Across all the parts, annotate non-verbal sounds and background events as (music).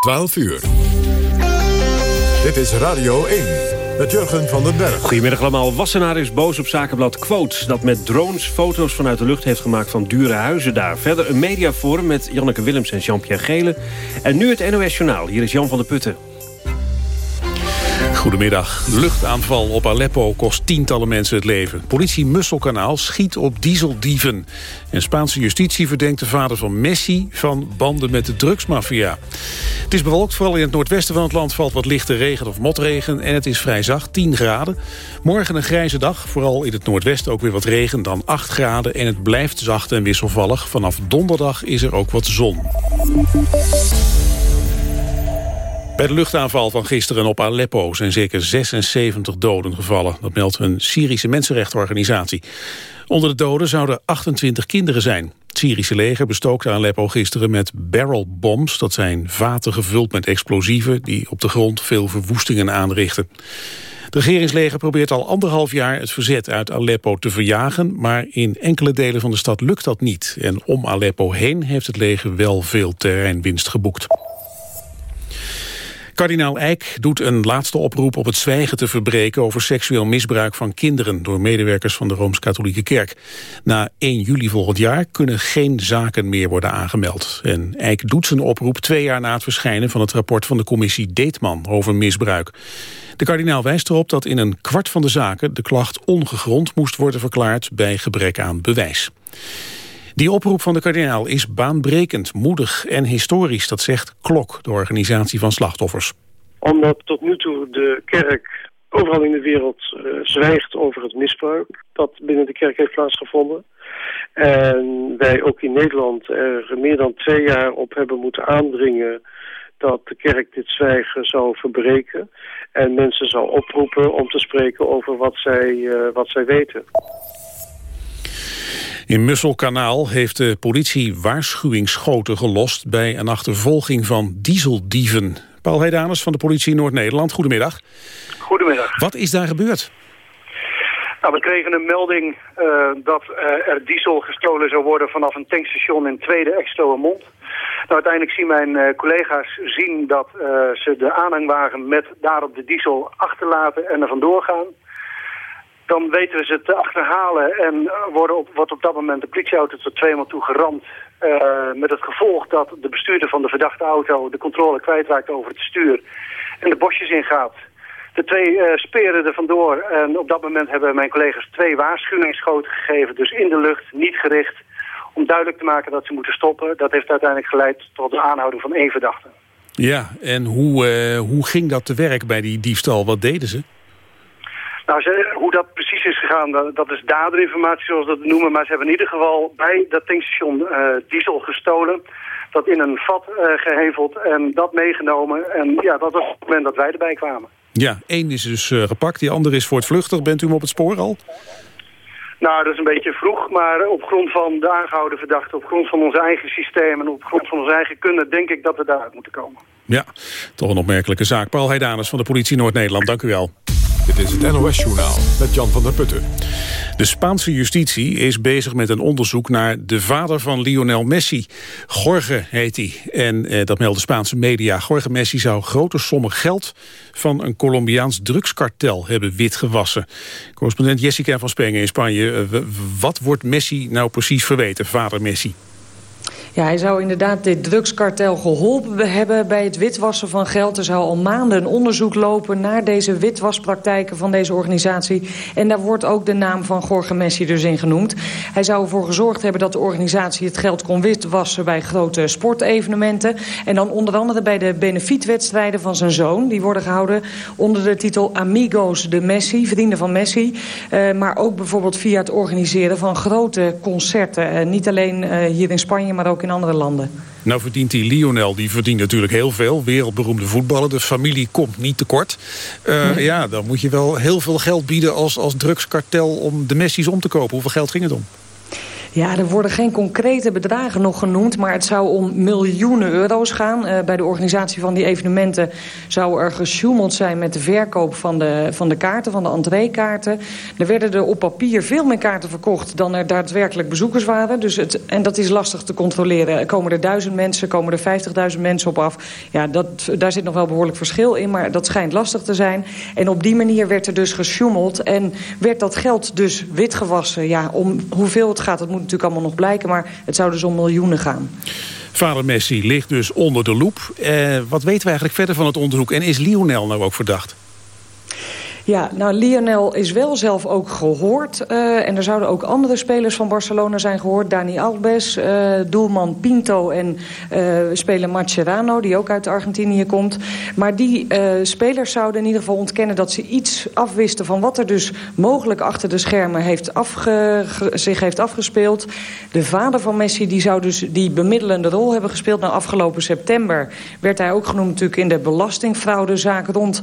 12 uur. Dit is Radio 1 met Jurgen van den Berg. Goedemiddag allemaal. Wassenaar is boos op zakenblad Quotes... dat met drones foto's vanuit de lucht heeft gemaakt van dure huizen daar. Verder een mediaforum met Janneke Willems en Jean-Pierre Gele. En nu het NOS Journaal. Hier is Jan van der Putten. Goedemiddag. Luchtaanval op Aleppo kost tientallen mensen het leven. Politie Musselkanaal schiet op dieseldieven. En Spaanse justitie verdenkt de vader van Messi van banden met de drugsmafia. Het is bewolkt, vooral in het noordwesten van het land valt wat lichte regen of motregen. En het is vrij zacht, 10 graden. Morgen een grijze dag, vooral in het noordwesten ook weer wat regen, dan 8 graden. En het blijft zacht en wisselvallig. Vanaf donderdag is er ook wat zon. Bij de luchtaanval van gisteren op Aleppo zijn zeker 76 doden gevallen. Dat meldt een Syrische mensenrechtenorganisatie. Onder de doden zouden 28 kinderen zijn. Het Syrische leger bestookte Aleppo gisteren met barrelbombs. Dat zijn vaten gevuld met explosieven die op de grond veel verwoestingen aanrichten. Het regeringsleger probeert al anderhalf jaar het verzet uit Aleppo te verjagen, maar in enkele delen van de stad lukt dat niet. En om Aleppo heen heeft het leger wel veel terreinwinst geboekt. Kardinaal Eijk doet een laatste oproep op het zwijgen te verbreken over seksueel misbruik van kinderen door medewerkers van de Rooms-Katholieke Kerk. Na 1 juli volgend jaar kunnen geen zaken meer worden aangemeld. En Eijk doet zijn oproep twee jaar na het verschijnen van het rapport van de commissie Deetman over misbruik. De kardinaal wijst erop dat in een kwart van de zaken de klacht ongegrond moest worden verklaard bij gebrek aan bewijs. Die oproep van de kardinaal is baanbrekend, moedig en historisch, dat zegt KLOK, de organisatie van slachtoffers. Omdat tot nu toe de kerk overal in de wereld uh, zwijgt over het misbruik dat binnen de kerk heeft plaatsgevonden. En wij ook in Nederland er meer dan twee jaar op hebben moeten aandringen dat de kerk dit zwijgen zou verbreken en mensen zou oproepen om te spreken over wat zij, uh, wat zij weten. In Musselkanaal heeft de politie waarschuwingsschoten gelost... bij een achtervolging van dieseldieven. Paul Heidanus van de politie Noord-Nederland, goedemiddag. Goedemiddag. Wat is daar gebeurd? Nou, we kregen een melding uh, dat uh, er diesel gestolen zou worden vanaf een tankstation in Tweede Exloërmond. Nou, uiteindelijk zien mijn uh, collega's zien dat ze de aanhangwagen met daarop de diesel achterlaten en er vandoor gaan dan weten we ze te achterhalen en worden op, wordt op dat moment de politieauto tot tweemaal toe geramd. Uh, met het gevolg dat de bestuurder van de verdachte auto de controle kwijtraakt over het stuur en de bosjes ingaat. De twee uh, speren er vandoor en op dat moment hebben mijn collega's twee waarschuwingsschoten gegeven, dus in de lucht, niet gericht, om duidelijk te maken dat ze moeten stoppen. Dat heeft uiteindelijk geleid tot de aanhouding van één verdachte. Ja, en hoe, uh, hoe ging dat te werk bij die diefstal? Wat deden ze? Nou, ze, hoe dat precies is gegaan, dat, dat is daderinformatie zoals we dat noemen. Maar ze hebben in ieder geval bij dat tankstation uh, diesel gestolen. Dat in een vat uh, geheveld en dat meegenomen. En ja, dat was het moment dat wij erbij kwamen. Ja, één is dus uh, gepakt, die andere is voortvluchtig. Bent u hem op het spoor al? Nou, dat is een beetje vroeg, maar op grond van de aangehouden verdachte... op grond van ons eigen systeem en op grond van onze eigen kunde... denk ik dat we daaruit moeten komen. Ja, toch een opmerkelijke zaak. Paul Heidanus van de politie Noord-Nederland, dank u wel. Dit is het NOS-journaal met Jan van der Putten. De Spaanse justitie is bezig met een onderzoek naar de vader van Lionel Messi. Jorge heet hij. En eh, dat melden Spaanse media. Jorge Messi zou grote sommen geld van een Colombiaans drugskartel hebben witgewassen. Correspondent Jessica van Spengen in Spanje. Eh, wat wordt Messi nou precies verweten, vader Messi? Ja, hij zou inderdaad dit drugskartel geholpen hebben bij het witwassen van geld. Er zou al maanden een onderzoek lopen naar deze witwaspraktijken van deze organisatie. En daar wordt ook de naam van Jorge Messi dus in genoemd. Hij zou ervoor gezorgd hebben dat de organisatie het geld kon witwassen bij grote sportevenementen. En dan onder andere bij de benefietwedstrijden van zijn zoon. Die worden gehouden onder de titel Amigos de Messi, vrienden van Messi. Uh, maar ook bijvoorbeeld via het organiseren van grote concerten. Uh, niet alleen uh, hier in Spanje, maar ook in andere landen. Nou verdient die Lionel, die verdient natuurlijk heel veel. Wereldberoemde voetballer, de familie komt niet tekort. Uh, nee. Ja, dan moet je wel heel veel geld bieden als, als drugskartel om de Messi's om te kopen. Hoeveel geld ging het om? Ja, er worden geen concrete bedragen nog genoemd... maar het zou om miljoenen euro's gaan. Uh, bij de organisatie van die evenementen zou er gesjoemeld zijn... met de verkoop van de, van de kaarten, van de entreekaarten. Er werden er op papier veel meer kaarten verkocht... dan er daadwerkelijk bezoekers waren. Dus het, en dat is lastig te controleren. Komen er duizend mensen, komen er vijftigduizend mensen op af? Ja, dat, daar zit nog wel behoorlijk verschil in... maar dat schijnt lastig te zijn. En op die manier werd er dus gesjoemeld... en werd dat geld dus witgewassen. Ja, om hoeveel het gaat, dat moet natuurlijk allemaal nog blijken... maar het zou dus om miljoenen gaan. Vader Messi ligt dus onder de loep. Eh, wat weten we eigenlijk verder van het onderzoek? En is Lionel nou ook verdacht? Ja, nou Lionel is wel zelf ook gehoord. Uh, en er zouden ook andere spelers van Barcelona zijn gehoord. Dani Alves, uh, doelman Pinto en uh, speler Mascherano... die ook uit Argentinië komt. Maar die spelers zouden in ieder geval ontkennen... dat ze iets afwisten van wat er dus mogelijk achter de schermen heeft zich heeft afgespeeld. De vader van Messi die zou dus die bemiddelende rol hebben gespeeld. Nou, afgelopen september werd hij ook genoemd natuurlijk in de belastingfraudezaak rond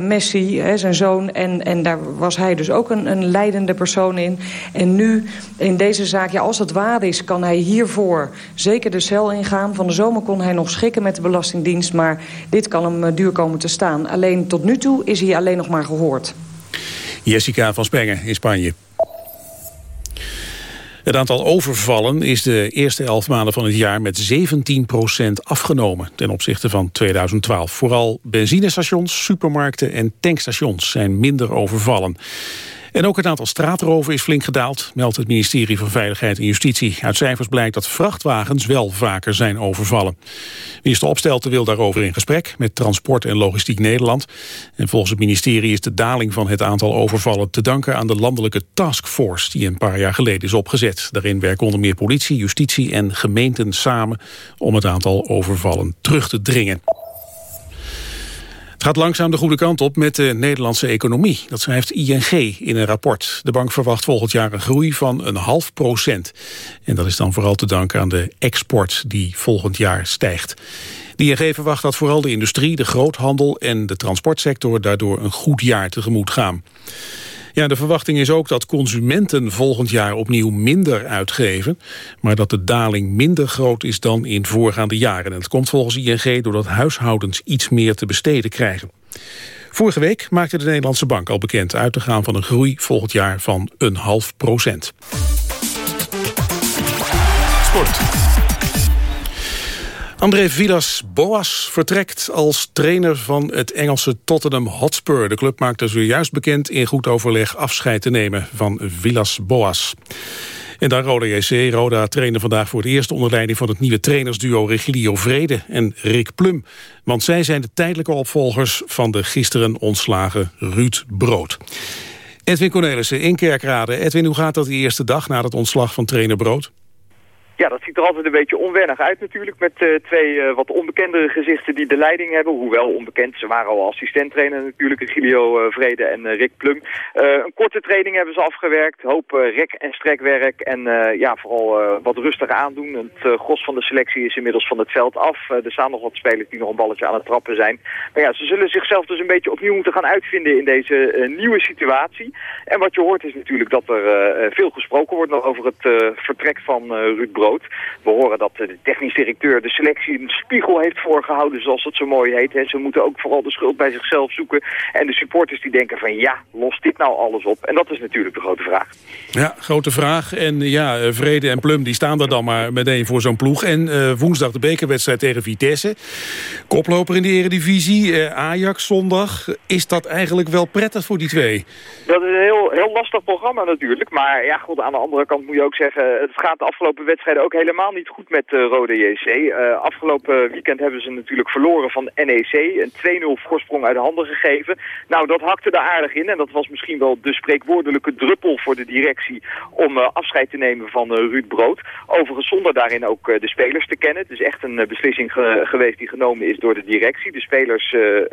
Messi, hè, zijn en, en daar was hij dus ook een, een leidende persoon in. En nu in deze zaak, ja, als het waar is, kan hij hiervoor zeker de cel ingaan. Van de zomer kon hij nog schikken met de Belastingdienst. Maar dit kan hem eh, duur komen te staan. Alleen tot nu toe is hij alleen nog maar gehoord. Jessica van Spengen in Spanje. Het aantal overvallen is de eerste elf maanden van het jaar met 17% afgenomen ten opzichte van 2012. Vooral benzinestations, supermarkten en tankstations zijn minder overvallen. En ook het aantal straatroven is flink gedaald, meldt het ministerie van Veiligheid en Justitie. Uit cijfers blijkt dat vrachtwagens wel vaker zijn overvallen. Minister Opstelten wil daarover in gesprek met Transport en Logistiek Nederland. En volgens het ministerie is de daling van het aantal overvallen te danken aan de landelijke taskforce die een paar jaar geleden is opgezet. Daarin werken onder meer politie, justitie en gemeenten samen om het aantal overvallen terug te dringen. Het gaat langzaam de goede kant op met de Nederlandse economie. Dat schrijft ING in een rapport. De bank verwacht volgend jaar een groei van een half procent. En dat is dan vooral te danken aan de export die volgend jaar stijgt. De ING verwacht dat vooral de industrie, de groothandel en de transportsector daardoor een goed jaar tegemoet gaan. Ja, de verwachting is ook dat consumenten volgend jaar opnieuw minder uitgeven, maar dat de daling minder groot is dan in voorgaande jaren. En dat komt volgens ING doordat huishoudens iets meer te besteden krijgen. Vorige week maakte de Nederlandse Bank al bekend uit te gaan van een groei volgend jaar van een half procent. Sport. André Villas-Boas vertrekt als trainer van het Engelse Tottenham Hotspur. De club maakte zojuist bekend in goed overleg afscheid te nemen van Villas-Boas. En dan Roda JC. Roda trainde vandaag voor het eerst onder leiding van het nieuwe trainersduo Regilio Vrede en Rick Plum. Want zij zijn de tijdelijke opvolgers van de gisteren ontslagen Ruud Brood. Edwin Cornelissen in Kerkrade. Edwin, hoe gaat dat die eerste dag na het ontslag van trainer Brood? Ja, dat ziet er altijd een beetje onwennig uit natuurlijk. Met uh, twee uh, wat onbekendere gezichten die de leiding hebben. Hoewel onbekend, ze waren al assistenttrainer natuurlijk. Gilio uh, Vrede en Rick Plum. een korte training hebben ze afgewerkt. Hoop rek- en strekwerk. En ja, vooral wat rustiger aandoen. Het gros van de selectie is inmiddels van het veld af. er staan nog wat spelers die nog een balletje aan het trappen zijn. Maar ja, ze zullen zichzelf dus een beetje opnieuw moeten gaan uitvinden in deze nieuwe situatie. En wat je hoort is natuurlijk dat er veel gesproken wordt nog over het vertrek van Ruud Brood. We horen dat de technisch directeur de selectie een spiegel heeft voorgehouden, zoals het zo mooi heet. En ze moeten ook vooral de schuld bij zichzelf zoeken. En de supporters die denken van ja, lost dit nou alles op? En dat is natuurlijk de grote vraag. Ja, grote vraag. En ja, Vrede en Plum die staan er dan maar meteen voor zo'n ploeg. En uh, woensdag de bekerwedstrijd tegen Vitesse. Koploper in de eredivisie, uh, Ajax zondag. Is dat eigenlijk wel prettig voor die twee? Dat is een heel, heel lastig programma natuurlijk. Maar ja, goed, aan de andere kant moet je ook zeggen... het gaat de afgelopen wedstrijden ook helemaal niet goed met uh, Rode JC. Uh, afgelopen weekend hebben ze natuurlijk verloren van NEC. Een 2-0 voorsprong uit de handen gegeven. Nou, dat hakte er aardig in. En dat was misschien wel de spreekwoordelijke druppel voor de directie... om uh, afscheid te nemen van Ruud Brood. Overigens zonder daarin ook de spelers te kennen. Het is echt een beslissing ge geweest die genomen is door de directie. De spelers,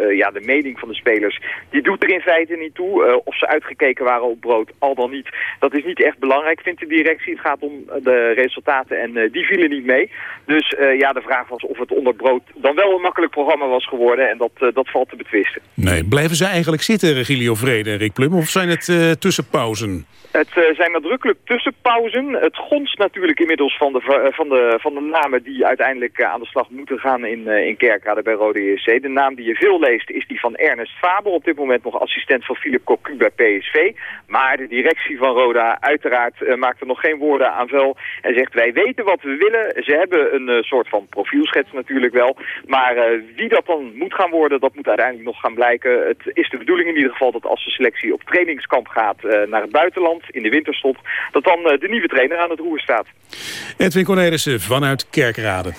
ja, de mening van de spelers, die doet er in feite niet toe. of ze uitgekeken waren op Brood, al dan niet. Dat is niet echt belangrijk, vindt de directie. Het gaat om de resultaten en die vielen niet mee. Dus ja, de vraag was of het onder brood dan wel een makkelijk programma was geworden. En dat, dat valt te betwisten. Nee, blijven ze eigenlijk zitten, Regilio Vrede en Rick Plum? Of zijn het tussenpauzen? Het zijn nadrukkelijk tussenpauzen. Het gonst natuurlijk inmiddels van de, eh, van de, van de namen die uiteindelijk aan de slag moeten gaan in, in Kerkrade bij Rode JC. De naam die je veel leest is die van Ernest Faber, op dit moment nog assistent van Philip Cocu bij PSV. Maar de directie van Roda uiteraard maakt er nog geen woorden aan vuil en zegt wij weten wat we willen. Ze hebben een soort van profielschets natuurlijk wel. Maar wie dat dan moet gaan worden, dat moet uiteindelijk nog gaan blijken. Het is de bedoeling in ieder geval dat als de selectie op trainingskamp gaat naar het buitenland in de winterstop, dat dan eh, de nieuwe trainer aan het roer staat. Edwin Cornelissen vanuit Kerkrade.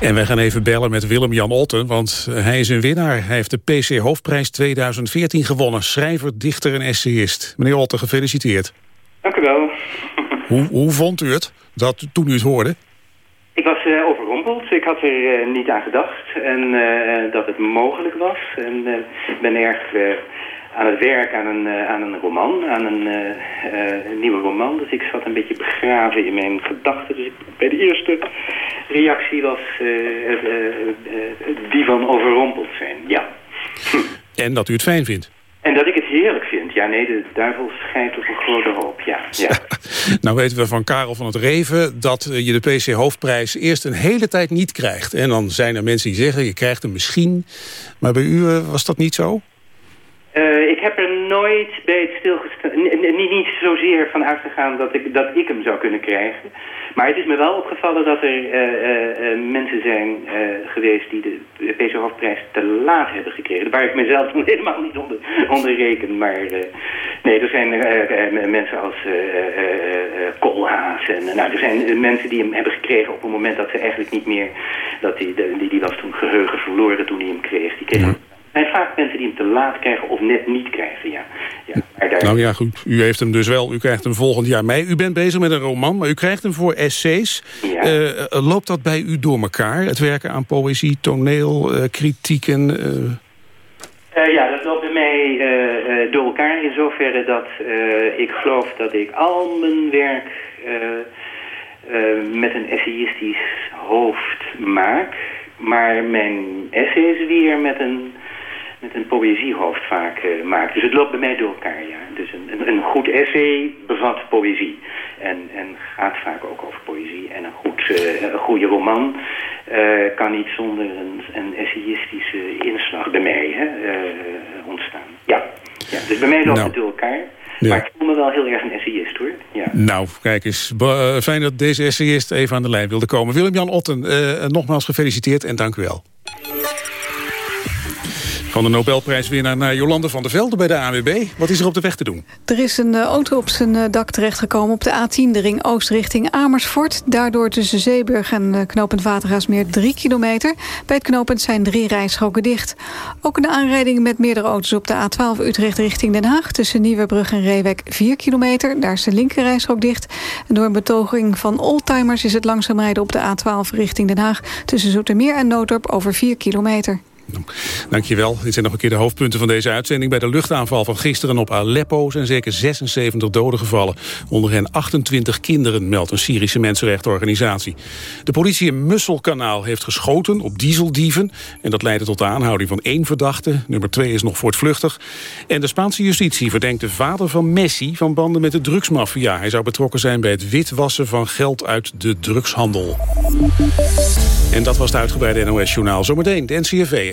En wij gaan even bellen met Willem-Jan Otten, want hij is een winnaar. Hij heeft de PC Hoofdprijs 2014 gewonnen. Schrijver, dichter en essayist. Meneer Otten, gefeliciteerd. Dank u wel. Hoe, hoe vond u het dat, toen u het hoorde? Ik was uh, overrompeld. Ik had er uh, niet aan gedacht. En uh, dat het mogelijk was. En ben erg aan het werk aan een, aan een roman, aan een, nieuwe roman. Dus ik zat een beetje begraven in mijn gedachten. Dus ik, bij de eerste reactie was die van overrompeld zijn, ja. En dat u het fijn vindt? En dat ik het heerlijk vind. Ja, nee, de duivel schijnt op een grote hoop, ja. ja. (laughs) nou weten we van Karel van het Reven dat je de PC Hoofdprijs eerst een hele tijd niet krijgt. En dan zijn er mensen die zeggen, je krijgt hem misschien. Maar bij u was dat niet zo? Uh, ik heb er nooit bij het stilgestaan, niet, niet zozeer van uitgegaan dat ik, dat ik hem zou kunnen krijgen. Maar het is me wel opgevallen dat er uh, uh, mensen zijn geweest die de PC Hoofdprijs te laat hebben gekregen. Waar ik mezelf (laughs) helemaal niet onder, onder reken. Maar nee, er zijn mensen als Koolhaas. En, nou, er zijn mensen die hem hebben gekregen op een moment dat ze eigenlijk niet meer... Dat die, die, die was toen geheugen verloren toen hij hem kreeg. Die kreeg zijn vaak mensen die hem te laat krijgen of net niet krijgen, ja. ja daar... Nou ja, goed. U heeft hem dus wel. U krijgt hem volgend jaar mee. U bent bezig met een roman, maar u krijgt hem voor essays. Ja. Uh, loopt dat bij u door elkaar? Het werken aan poëzie, toneel, uh, kritieken... ja, dat loopt bij mij door elkaar in zoverre dat ik geloof dat ik al mijn werk met een essayistisch hoofd maak. Maar mijn essays weer met een met een poëziehoofd vaak uh, maakt. Dus het loopt bij mij door elkaar, ja. Dus een, een, een goed essay bevat poëzie. En, en gaat vaak ook over poëzie. En een, goed, uh, een goede roman uh, kan niet zonder een, een essayistische inslag bij mij hè, ontstaan. Ja. ja, dus bij mij loopt nou. het door elkaar. Ja. Maar ik voel me wel heel erg een essayist, hoor. Ja. Nou, kijk eens. fijn dat deze essayist even aan de lijn wilde komen. Willem-Jan Otten, nogmaals gefeliciteerd en dank u wel. Van de Nobelprijswinnaar naar Jolande van der Velde bij de AWB. Wat is er op de weg te doen? Er is een uh, auto op zijn uh, dak terechtgekomen op de A10, de ring oost richting Amersfoort. Daardoor tussen Zeeburg en uh, knooppunt Watergaasmeer 3 kilometer. Bij het knooppunt zijn drie rijstroken dicht. Ook een aanrijding met meerdere auto's op de A12 Utrecht richting Den Haag. Tussen Nieuwebrug en Reewek 4 kilometer. Daar is de linker rijstrook dicht. En door een betoging van oldtimers is het langzaam rijden op de A12 richting Den Haag. Tussen Zoetermeer en Noodorp over 4 kilometer. Dankjewel. Dit zijn nog een keer de hoofdpunten van deze uitzending. Bij de luchtaanval van gisteren op Aleppo zijn zeker 76 doden gevallen. Onder hen 28 kinderen, meldt een Syrische mensenrechtenorganisatie. De politie in Musselkanaal heeft geschoten op dieseldieven. En dat leidde tot de aanhouding van één verdachte. Nummer twee is nog voortvluchtig. En de Spaanse justitie verdenkt de vader van Messi van banden met de drugsmafia. Hij zou betrokken zijn bij het witwassen van geld uit de drugshandel. En dat was het uitgebreide NOS-journaal. Zometeen de NCRV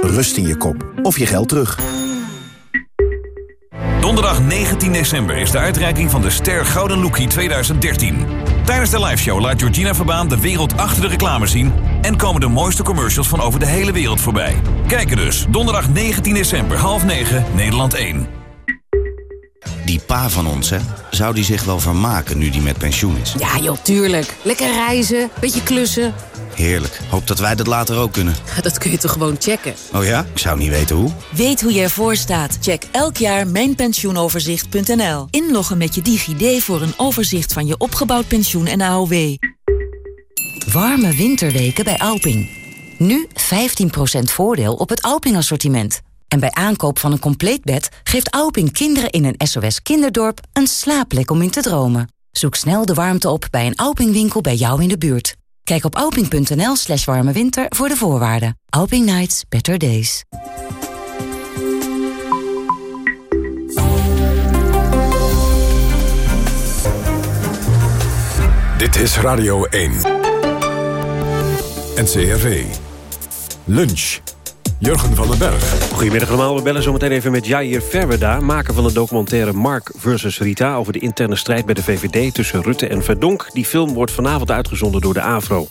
Rust in je kop of je geld terug. Donderdag 19 december is de uitreiking van de Ster Gouden Lookie 2013. Tijdens de liveshow laat Georgina Verbaan de wereld achter de reclame zien... en komen de mooiste commercials van over de hele wereld voorbij. Kijken dus, donderdag 19 december, half 9, Nederland 1. Die pa van ons, hè? Zou die zich wel vermaken nu die met pensioen is? Ja joh, tuurlijk. Lekker reizen, beetje klussen. Heerlijk. Hoop dat wij dat later ook kunnen. (laughs) Dat kun je toch gewoon checken? Oh ja? Ik zou niet weten hoe. Weet hoe je ervoor staat? Check elk jaar mijnpensioenoverzicht.nl. Inloggen met je DigiD voor een overzicht van je opgebouwd pensioen en AOW. Warme winterweken bij Alping. Nu 15% voordeel op het Alping-assortiment. En bij aankoop van een compleet bed geeft Alping kinderen in een SOS kinderdorp een slaapplek om in te dromen. Zoek snel de warmte op bij een Alping-winkel bij jou in de buurt. Kijk op alping.nl slash warme winter voor de voorwaarden. Alping Nights, better days. Dit is Radio 1. NCRV. Lunch. Jurgen van den Berg. Goedemiddag allemaal. We bellen zometeen even met Jair Verweda... maker van de documentaire Mark versus Rita... over de interne strijd bij de VVD tussen Rutte en Verdonk. Die film wordt vanavond uitgezonden door de AVRO.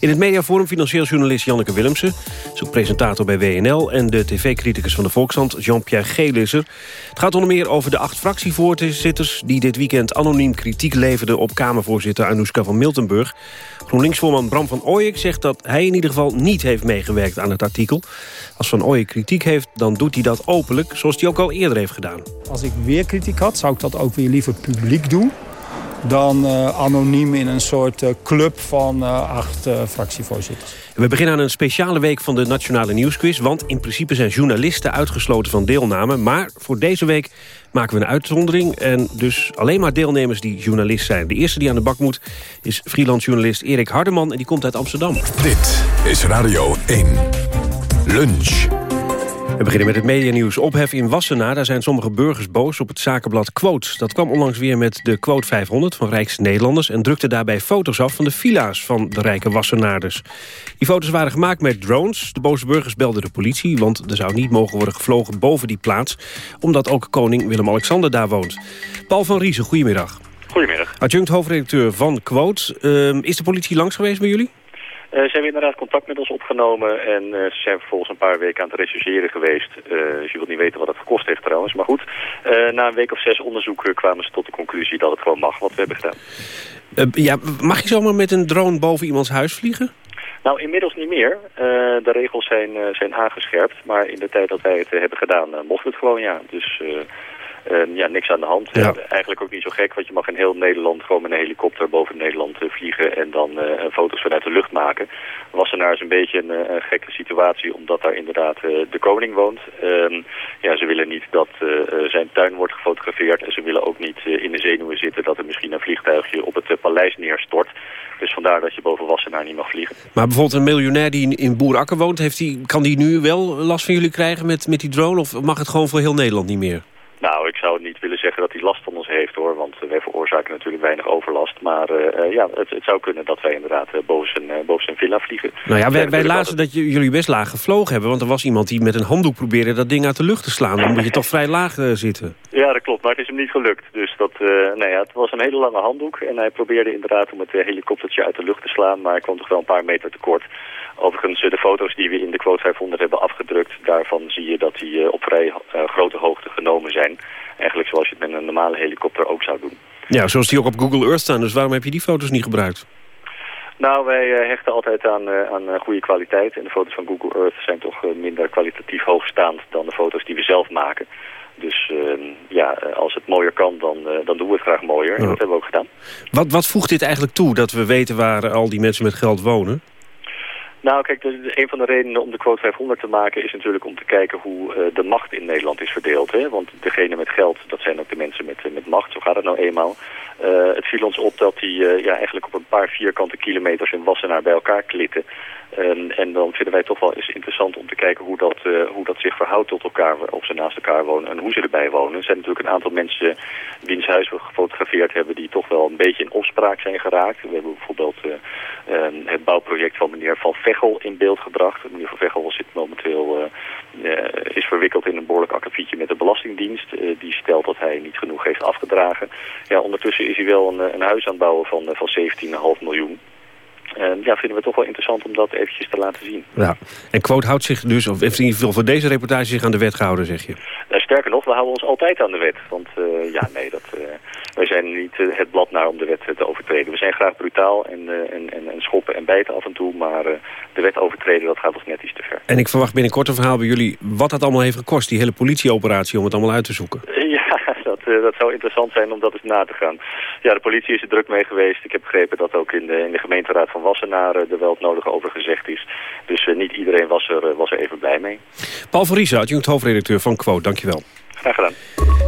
In het mediaforum financieel journalist Janneke Willemsen... is ook presentator bij WNL... en de tv-criticus van de Volkshand Jean-Pierre Geelisser. Het gaat onder meer over de acht fractievoorzitters... die dit weekend anoniem kritiek leverden op Kamervoorzitter Anouska van Miltenburg. GroenLinks-voorman Bram van Ooyek zegt dat hij in ieder geval niet heeft meegewerkt aan het artikel. Als Van Ooyek kritiek heeft, dan doet hij dat openlijk, zoals hij ook al eerder heeft gedaan. Als ik weer kritiek had, zou ik dat ook weer liever publiek doen dan uh, anoniem in een soort uh, club van uh, acht fractievoorzitters. We beginnen aan een speciale week van de Nationale Nieuwsquiz... want in principe zijn journalisten uitgesloten van deelname. Maar voor deze week maken we een uitzondering... en dus alleen maar deelnemers die journalist zijn. De eerste die aan de bak moet is freelance journalist Erik Hardeman... en die komt uit Amsterdam. Dit is Radio 1. Lunch. We beginnen met het medianieuws. Ophef in Wassenaar. Daar zijn sommige burgers boos op het zakenblad Quotes. Dat kwam onlangs weer met de Quote 500 van Rijks Nederlanders... en drukte daarbij foto's af van de villa's van de rijke Wassenaarders. Die foto's waren gemaakt met drones. De boze burgers belden de politie, want er zou niet mogen worden gevlogen boven die plaats... omdat ook koning Willem-Alexander daar woont. Paul van Riezen, goedemiddag. Goedemiddag. Adjunct hoofdredacteur van Quote. Uh, is de politie langs geweest bij jullie? Uh, ze hebben inderdaad contact met ons opgenomen en uh, ze zijn vervolgens een paar weken aan het rechercheren geweest. Uh, dus je wilt niet weten wat het gekost heeft trouwens. Maar goed, na een week of zes onderzoek kwamen ze tot de conclusie dat het gewoon mag wat we hebben gedaan. ja, mag je zomaar met een drone boven iemands huis vliegen? Nou, inmiddels niet meer. de regels zijn, zijn aangescherpt, maar in de tijd dat wij het hebben gedaan mocht het gewoon ja. Dus... Uh, ja, niks aan de hand. Ja. Uh, eigenlijk ook niet zo gek, want je mag in heel Nederland gewoon met een helikopter boven Nederland uh, vliegen en dan foto's vanuit de lucht maken. Wassenaar is een beetje een, een gekke situatie, omdat daar inderdaad de koning woont. Ehm, ja, ze willen niet dat zijn tuin wordt gefotografeerd en ze willen ook niet in de zenuwen zitten dat er misschien een vliegtuigje op het paleis neerstort. Dus vandaar dat je boven Wassenaar niet mag vliegen. Maar bijvoorbeeld een miljonair die in Boerakker woont, heeft die, kan die nu wel last van jullie krijgen met, met die drone? Of mag het gewoon voor heel Nederland niet meer? Nou, ik zou niet willen zeggen dat hij last van ons heeft hoor, want wij veroorzaken natuurlijk weinig overlast. Maar uh, ja, het, het, zou kunnen dat wij inderdaad boven, zijn, uh, boven zijn villa vliegen. Nou ja, wij, wij lazen dat jullie best laag gevlogen hebben, want er was iemand die met een handdoek probeerde dat ding uit de lucht te slaan. Dan moet je toch vrij laag zitten. Ja, dat klopt, maar het is hem niet gelukt. Dus dat, nee, ja, het was een hele lange handdoek en hij probeerde inderdaad om het helikoptertje uit de lucht te slaan, maar hij kwam toch wel een paar meter tekort. Overigens, de foto's die we in de quote 500 hebben afgedrukt, daarvan zie je dat die op vrij grote hoogte genomen zijn. Eigenlijk zoals je het met een normale helikopter ook zou doen. Ja, zoals die ook op Google Earth staan. Dus waarom heb je die foto's niet gebruikt? Nou, wij hechten altijd aan, aan goede kwaliteit. En de foto's van Google Earth zijn toch minder kwalitatief hoogstaand dan de foto's die we zelf maken. Dus uh, ja, als het mooier kan, dan, uh, dan doen we het graag mooier. En dat hebben we ook gedaan. Wat, wat voegt dit eigenlijk toe, dat we weten waar al die mensen met geld wonen? Nou, kijk, de, een van de redenen om de quote 500 te maken is natuurlijk om te kijken hoe uh, de macht in Nederland is verdeeld. Hè? Want degene met geld, dat zijn ook de mensen met, met macht, zo gaat het nou eenmaal. Eh, het viel ons op dat die eh, ja, eigenlijk op een paar vierkante kilometers in Wassenaar bij elkaar klitten. En, dan vinden wij toch wel eens interessant om te kijken hoe dat, eh, hoe dat zich verhoudt tot elkaar, of ze naast elkaar wonen en hoe ze erbij wonen. Er zijn natuurlijk een aantal mensen wiens huis we gefotografeerd hebben die toch wel een beetje in opspraak zijn geraakt. We hebben bijvoorbeeld het bouwproject van meneer Van In beeld gebracht. Meneer Van Veghel zit momenteel, is verwikkeld in een behoorlijk akkefietje met de Belastingdienst. die stelt dat hij niet genoeg heeft afgedragen. Ja, ondertussen is hij wel een, een huis aan het bouwen van, van 17,5 miljoen. En ja, vinden we toch wel interessant om dat eventjes te laten zien. Ja. En Quote houdt zich dus, of heeft in ieder geval voor deze reportage zich aan de wet gehouden, zeg je? Nou, sterker nog, we houden ons altijd aan de wet. Want uh, ja, nee, dat, uh, wij zijn niet het blad naar om de wet te overtreden. We zijn graag brutaal en, en, en, en, schoppen en bijten af en toe. Maar de wet overtreden, dat gaat ons net iets te ver. En ik verwacht binnenkort een verhaal bij jullie wat dat allemaal heeft gekost. Die hele politieoperatie om het allemaal uit te zoeken. Dat, dat zou interessant zijn om dat eens na te gaan. Ja, de politie is er druk mee geweest. Ik heb begrepen dat ook in de, in de gemeenteraad van Wassenaar er wel het nodige over gezegd is. Dus uh, niet iedereen was er, was er even blij mee. Paul van Riesen, adjunct hoofdredacteur van Quote, dankjewel. Graag gedaan.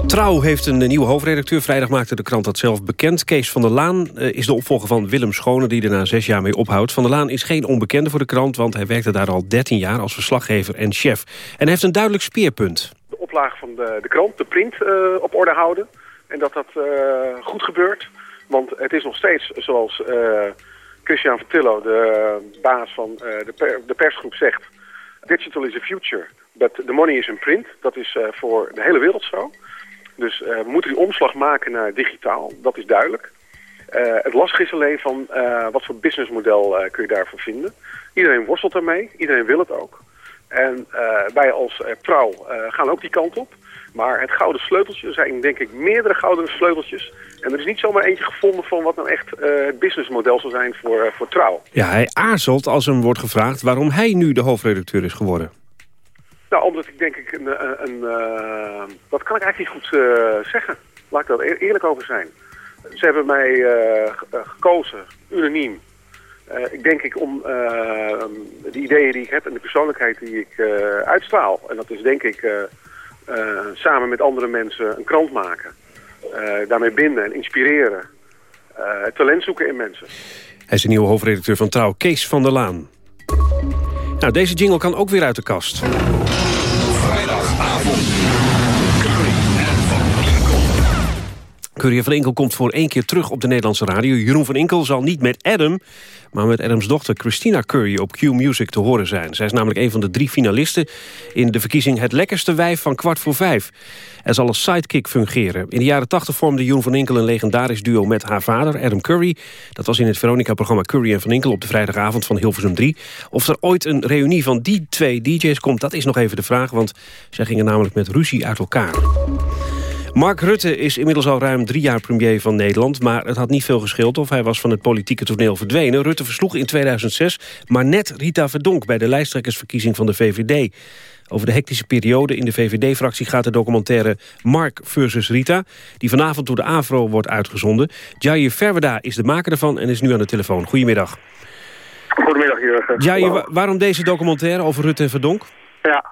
Trouw heeft een nieuwe hoofdredacteur. Vrijdag maakte de krant dat zelf bekend. Kees van der Laan is de opvolger van Willem Schone... die er na zes jaar mee ophoudt. Van der Laan is geen onbekende voor de krant... want hij werkte daar al 13 jaar als verslaggever en chef. En heeft een duidelijk speerpunt. Oplage van de, de krant, de print, uh, op orde houden. En dat dat uh, goed gebeurt. Want het is nog steeds zoals Christian Vertillo, de baas van de, de persgroep, zegt... Digital is the future, but the money is in print. Dat is voor de hele wereld zo. Dus we moeten die omslag maken naar digitaal, dat is duidelijk. Het lastige is alleen van wat voor businessmodel kun je daarvoor vinden. Iedereen worstelt ermee, iedereen wil het ook. En wij als trouw gaan ook die kant op. Maar het gouden sleuteltje, zijn denk ik meerdere gouden sleuteltjes. En er is niet zomaar eentje gevonden van wat nou echt uh, het businessmodel zal zijn voor, uh, voor trouw. Ja, hij aarzelt als hem wordt gevraagd waarom hij nu de hoofdredacteur is geworden. Nou, omdat ik denk ik een... een, een uh, dat kan ik eigenlijk niet goed zeggen. Laat ik daar eerlijk over zijn. Ze hebben mij gekozen, unaniem. Ik denk ik om de ideeën die ik heb en de persoonlijkheid die ik uitstraal. En dat is denk ik samen met andere mensen een krant maken. Uh, daarmee binden en inspireren. Uh, talent zoeken in mensen. Hij is de nieuwe hoofdredacteur van Trouw, Kees van der Laan. Nou, deze jingle kan ook weer uit de kast. Vrijdagavond. Currier van Inkel komt voor één keer terug op de Nederlandse radio. Jeroen van Inkel zal niet met Adam, maar met Adams dochter Christina Curry op Q-Music te horen zijn. Zij is namelijk een van de drie finalisten in de verkiezing Het Lekkerste Wijf van kwart voor vijf. Er zal als sidekick fungeren. In de jaren tachtig vormde Jeroen van Inkel een legendarisch duo met haar vader, Adam Curry. Dat was in het Veronica-programma Curry en van Inkel op de vrijdagavond van Hilversum 3. Of er ooit een reunie van die twee DJ's komt, dat is nog even de vraag, want zij gingen namelijk met ruzie uit elkaar. Mark Rutte is inmiddels al ruim drie jaar premier van Nederland... maar het had niet veel geschild of hij was van het politieke toneel verdwenen. Rutte versloeg in 2006 maar net Rita Verdonk... bij de lijsttrekkersverkiezing van de VVD. Over de hectische periode in de VVD-fractie gaat de documentaire Mark versus Rita... die vanavond door de AVRO wordt uitgezonden. Jair Verweda is de maker ervan en is nu aan de telefoon. Goedemiddag. Goedemiddag, Jurgen. Jair, waarom deze documentaire over Rutte en Verdonk? Ja,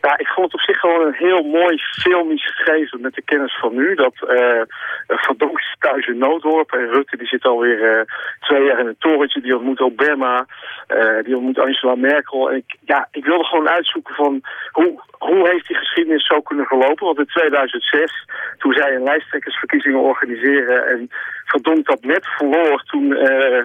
ja, ik vond het op zich gewoon een heel mooi filmisch gegeven met de kennis van nu. Dat uh, Van Donk is thuis in Noodorp en Rutte die zit alweer uh, twee jaar in een torentje. Die ontmoet Obama, uh, die ontmoet Angela Merkel. En ik, ja, ik wilde gewoon uitzoeken van hoe, hoe heeft die geschiedenis zo kunnen verlopen. Want in 2006, toen zij een lijsttrekkersverkiezingen organiseren en Van dat net verloor, toen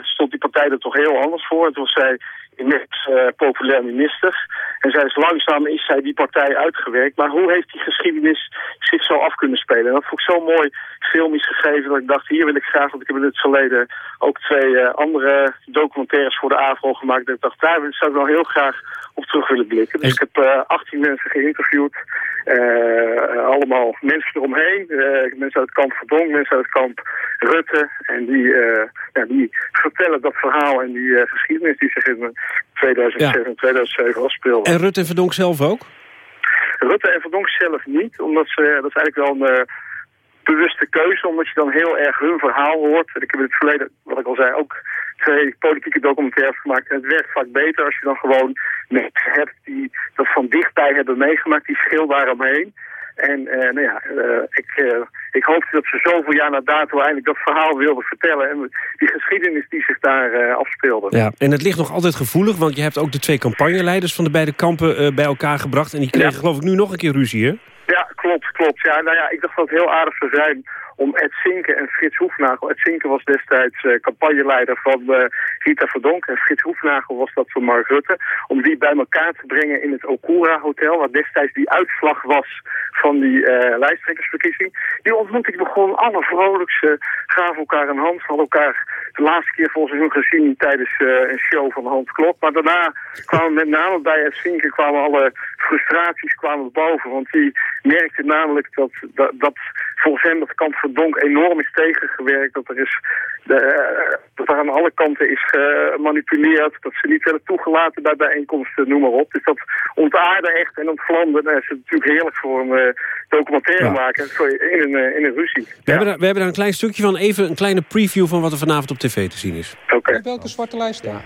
stond die partij er toch heel anders voor. Het was zij immens uh, populair minister. En zij is langzaam is zij die partij uitgewerkt. Maar hoe heeft die geschiedenis zich zo af kunnen spelen? En dat vond ik zo mooi filmisch gegeven dat ik dacht, hier wil ik graag, want ik heb in het verleden ook twee uh, andere documentaires voor de AVRO gemaakt. Dat ik dacht, daar zou ik wel heel graag op terug willen blikken. Dus ik heb uh, 18 mensen geïnterviewd. Uh, allemaal mensen eromheen. Uh, mensen uit het kamp Verdonk, mensen uit het kamp Rutte. En die, uh, ja, die vertellen dat verhaal en die geschiedenis die zich in 2006 en 2007 afspeelde. En Rutte en Verdonk zelf ook? Rutte en Verdonk zelf niet. Omdat ze, dat is eigenlijk wel een bewuste keuze. Omdat je dan heel erg hun verhaal hoort. Ik heb in het verleden, wat ik al zei, ook twee politieke documentaires gemaakt. En het werkt vaak beter als je dan gewoon mensen hebt die dat van dichtbij hebben meegemaakt. Die schil daaromheen. En eh, nou ja, eh, ik, eh, ik hoopte dat ze zoveel jaar na dato eindelijk dat verhaal wilden vertellen. En die geschiedenis die zich daar afspeelde. Ja, en het ligt nog altijd gevoelig, want je hebt ook de twee campagneleiders van de beide kampen bij elkaar gebracht. En die kregen geloof ik nu nog een keer ruzie, hè? Ja, klopt, klopt. Ja, nou ja, ik dacht dat het heel aardig zou zijn om Ed Zinke en Frits Hoefnagel. Ed Zinke was destijds eh, campagneleider van eh, Rita Verdonk en Frits Hoefnagel was dat van Mark Rutte. Om die bij elkaar te brengen in het Okura Hotel, waar destijds die uitslag was van die eh, lijsttrekkersverkiezing. Die ontmoeting begon alle vrolijkste, gaven elkaar een hand, hadden elkaar de laatste keer volgens hun gezien tijdens een show van Hans Klok. Maar daarna kwamen met name bij Ed Zinke kwamen alle frustraties kwamen boven. Want die merkte namelijk dat, dat, dat volgens hem dat de kant Donk enorm is tegengewerkt. Dat er, is, de, eh, dat er aan alle kanten is gemanipuleerd. Dat ze niet werden toegelaten bij bijeenkomsten, noem maar op. Dus dat ontaarde echt en ontvlamde. Nou, is het natuurlijk heerlijk voor een eh, documentaire Ja. maken sorry, in, een, eh, in een ruzie. We, hebben daar, we hebben daar een klein stukje van, even een kleine preview van wat er vanavond op tv te zien is. Welke zwarte lijst dan?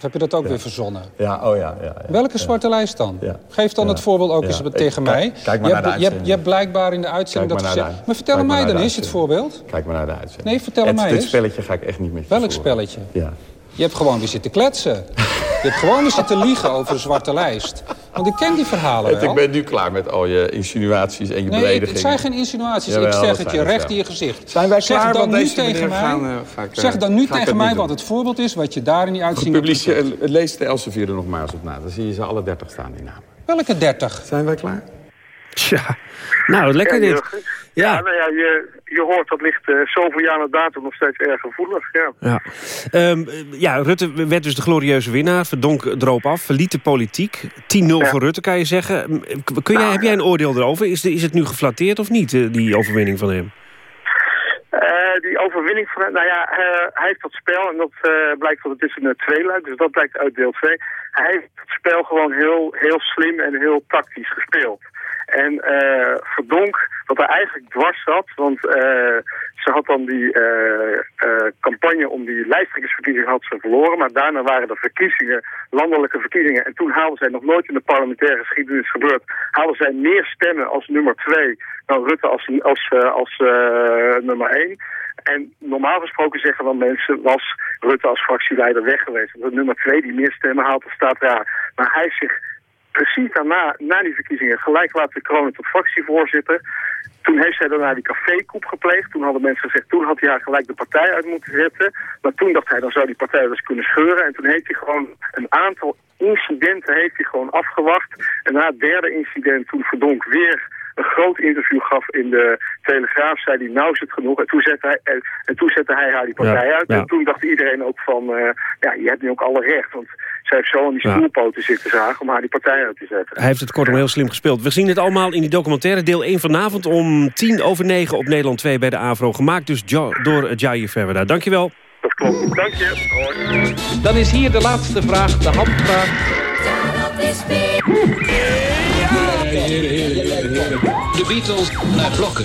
Of heb je dat ook weer verzonnen? Ja, oh ja. ja, ja. Welke zwarte lijst dan? Geef dan het voorbeeld ook eens tegen mij. kijk maar je, naar de uitzending. je hebt blijkbaar in de uitzending dat gezegd. Maar vertel mij dan eens het voorbeeld. Kijk maar naar de uitzending. Nee, vertel mij Dit eens. spelletje ga ik echt niet met je Welk spelletje? Ja. Je hebt gewoon weer zitten kletsen. Je hebt gewoon weer zitten liegen over de zwarte lijst. Want ik ken die verhalen wel. ik ben nu klaar met al je insinuaties en je Nee, het, beledigingen. het zijn geen insinuaties. Jawel, ik zeg het je recht in je gezicht. Zijn wij zeg klaar? dan nu deze tegen mij, gaan, eh, ga ik, eh, zeg dan nu tegen mij wat het voorbeeld is... wat je daar in die uitzending hebt lees de Elsevier er nog maar eens op na. Dan zie je ze alle 30 staan, die namen. Welke 30? Zijn wij klaar? (laughs) Tja, nou, lekker dit. Ja, nou ja, je, je hoort dat ligt eh, zoveel jaar na datum nog steeds erg gevoelig. Ja. Ja. Ehm, ja, Rutte werd dus de glorieuze winnaar. Verdonk droop af, verliet de politiek. 10-0 voor Rutte, kan je zeggen. Kun jij, heb jij een oordeel erover? Is, de, is het nu geflatteerd of niet, eh, die overwinning van hem? Eh, die overwinning van hem, nou ja, hij heeft dat spel en dat blijkt dat het is een tweeluik, dus dat blijkt uit deel 2. Hij heeft het spel gewoon heel, heel slim en heel tactisch gespeeld. En eh Verdonk, wat er eigenlijk dwars zat, want eh, ze had dan die eh, campagne om die lijsttrekkersverkiezing had ze verloren, maar daarna waren er verkiezingen, landelijke verkiezingen, en toen haalden zij nog nooit in de parlementaire geschiedenis gebeurd, haalden zij meer stemmen als nummer twee dan Rutte als, als, als nummer één. En normaal gesproken zeggen dan mensen, was Rutte als fractieleider weg geweest. Want nummer twee die meer stemmen haalt, dat staat raar. Maar hij zich precies daarna, na die verkiezingen, gelijk laten kronen tot fractievoorzitter. Toen heeft zij daarna die cafékoep gepleegd. Toen hadden mensen gezegd, toen had hij haar gelijk de partij uit moeten zetten. Maar toen dacht hij, dan zou die partij dus kunnen scheuren. En toen heeft hij gewoon een aantal incidenten heeft hij gewoon afgewacht. En na het derde incident, toen Verdonk weer een groot interview gaf in de Telegraaf, zei hij, nou is het genoeg. En toen zette hij, en, en toen zette hij haar die partij Ja, uit. ja. En toen dacht iedereen ook van, eh, ja, je hebt nu ook alle recht. Want zij heeft zo aan die Ja. stoelpoten zitten zagen om haar die partij uit te zetten. Hij heeft het kortom heel slim gespeeld. We zien het allemaal in die documentaire. Deel 1 vanavond om tien over negen op Nederland 2 bij de AVRO. Gemaakt dus Jo- door Jair Verwerda. Dankjewel. Dat klopt. Dank je. Hoi. Dan is hier de laatste vraag, de handvraag. De Beatles naar blokken.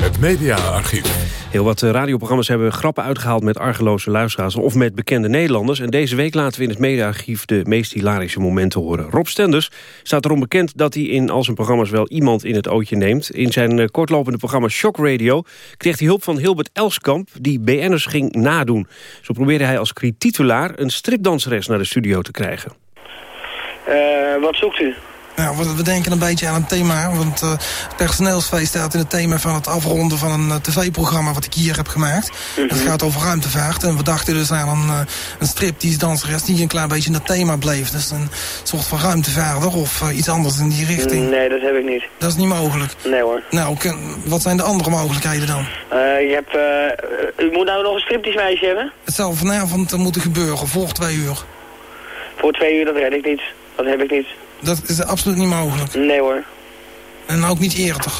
Het mediaarchief. Heel wat eh, radioprogramma's hebben grappen uitgehaald met argeloze luisteraars of met bekende Nederlanders. En deze week laten we in het mediaarchief de meest hilarische momenten horen. Rob Stenders staat erom bekend dat hij in al zijn programma's wel iemand in het ootje neemt. In zijn eh, kortlopende programma Shock Radio kreeg hij hulp van Hilbert Elskamp die BN'ers ging nadoen. Zo probeerde hij als kritietulaar een stripdanseres naar de studio te krijgen. wat zoekt u? Nou, we, we denken een beetje aan een thema, want eh, het personeelsfeest staat in het thema van het afronden van een eh, tv-programma wat ik hier heb gemaakt. Het gaat over ruimtevaart en we dachten dus aan een, uh, een striptease danseres die een klein beetje in het thema bleef. Dus een soort van ruimtevaarder of iets anders in die richting. Nee, dat heb ik niet. Dat is niet mogelijk. Nee hoor. Nou, wat zijn de andere mogelijkheden dan? Je hebt, u moet nou nog een striptease meisje hebben? Het zou vanavond moeten gebeuren, voor twee uur. Voor twee uur, dat red ik niet. Dat heb ik niet. Dat is absoluut niet mogelijk. Nee hoor. En ook niet eerder?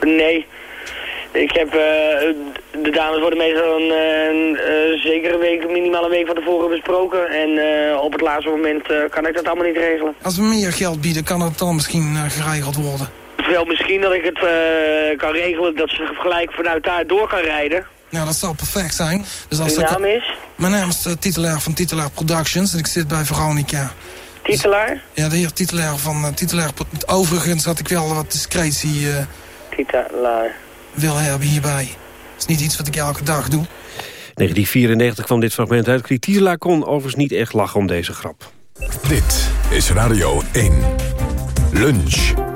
Nee. Ik heb, uh, de dames worden meestal een, een zeker een week, minimaal een week van tevoren besproken. En uh, op het laatste moment kan ik dat allemaal niet regelen. Als we meer geld bieden, kan het dan misschien geregeld worden? Wel, misschien dat ik het kan regelen dat ze gelijk vanuit daar door kan rijden. Ja, dat zou perfect zijn. Dus als Uw naam is? Mijn naam is titulair van Titulaar Productions en ik zit bij Veronica. Titelaar? Ja, de heer titulair van uh, titulair. Overigens had ik wel wat discretie... Uh, titelaar. Wil hebben hierbij. Het is niet iets wat ik elke dag doe. 1994 kwam dit fragment uit. Titelaar kon overigens niet echt lachen om deze grap. Dit is Radio 1. Lunch.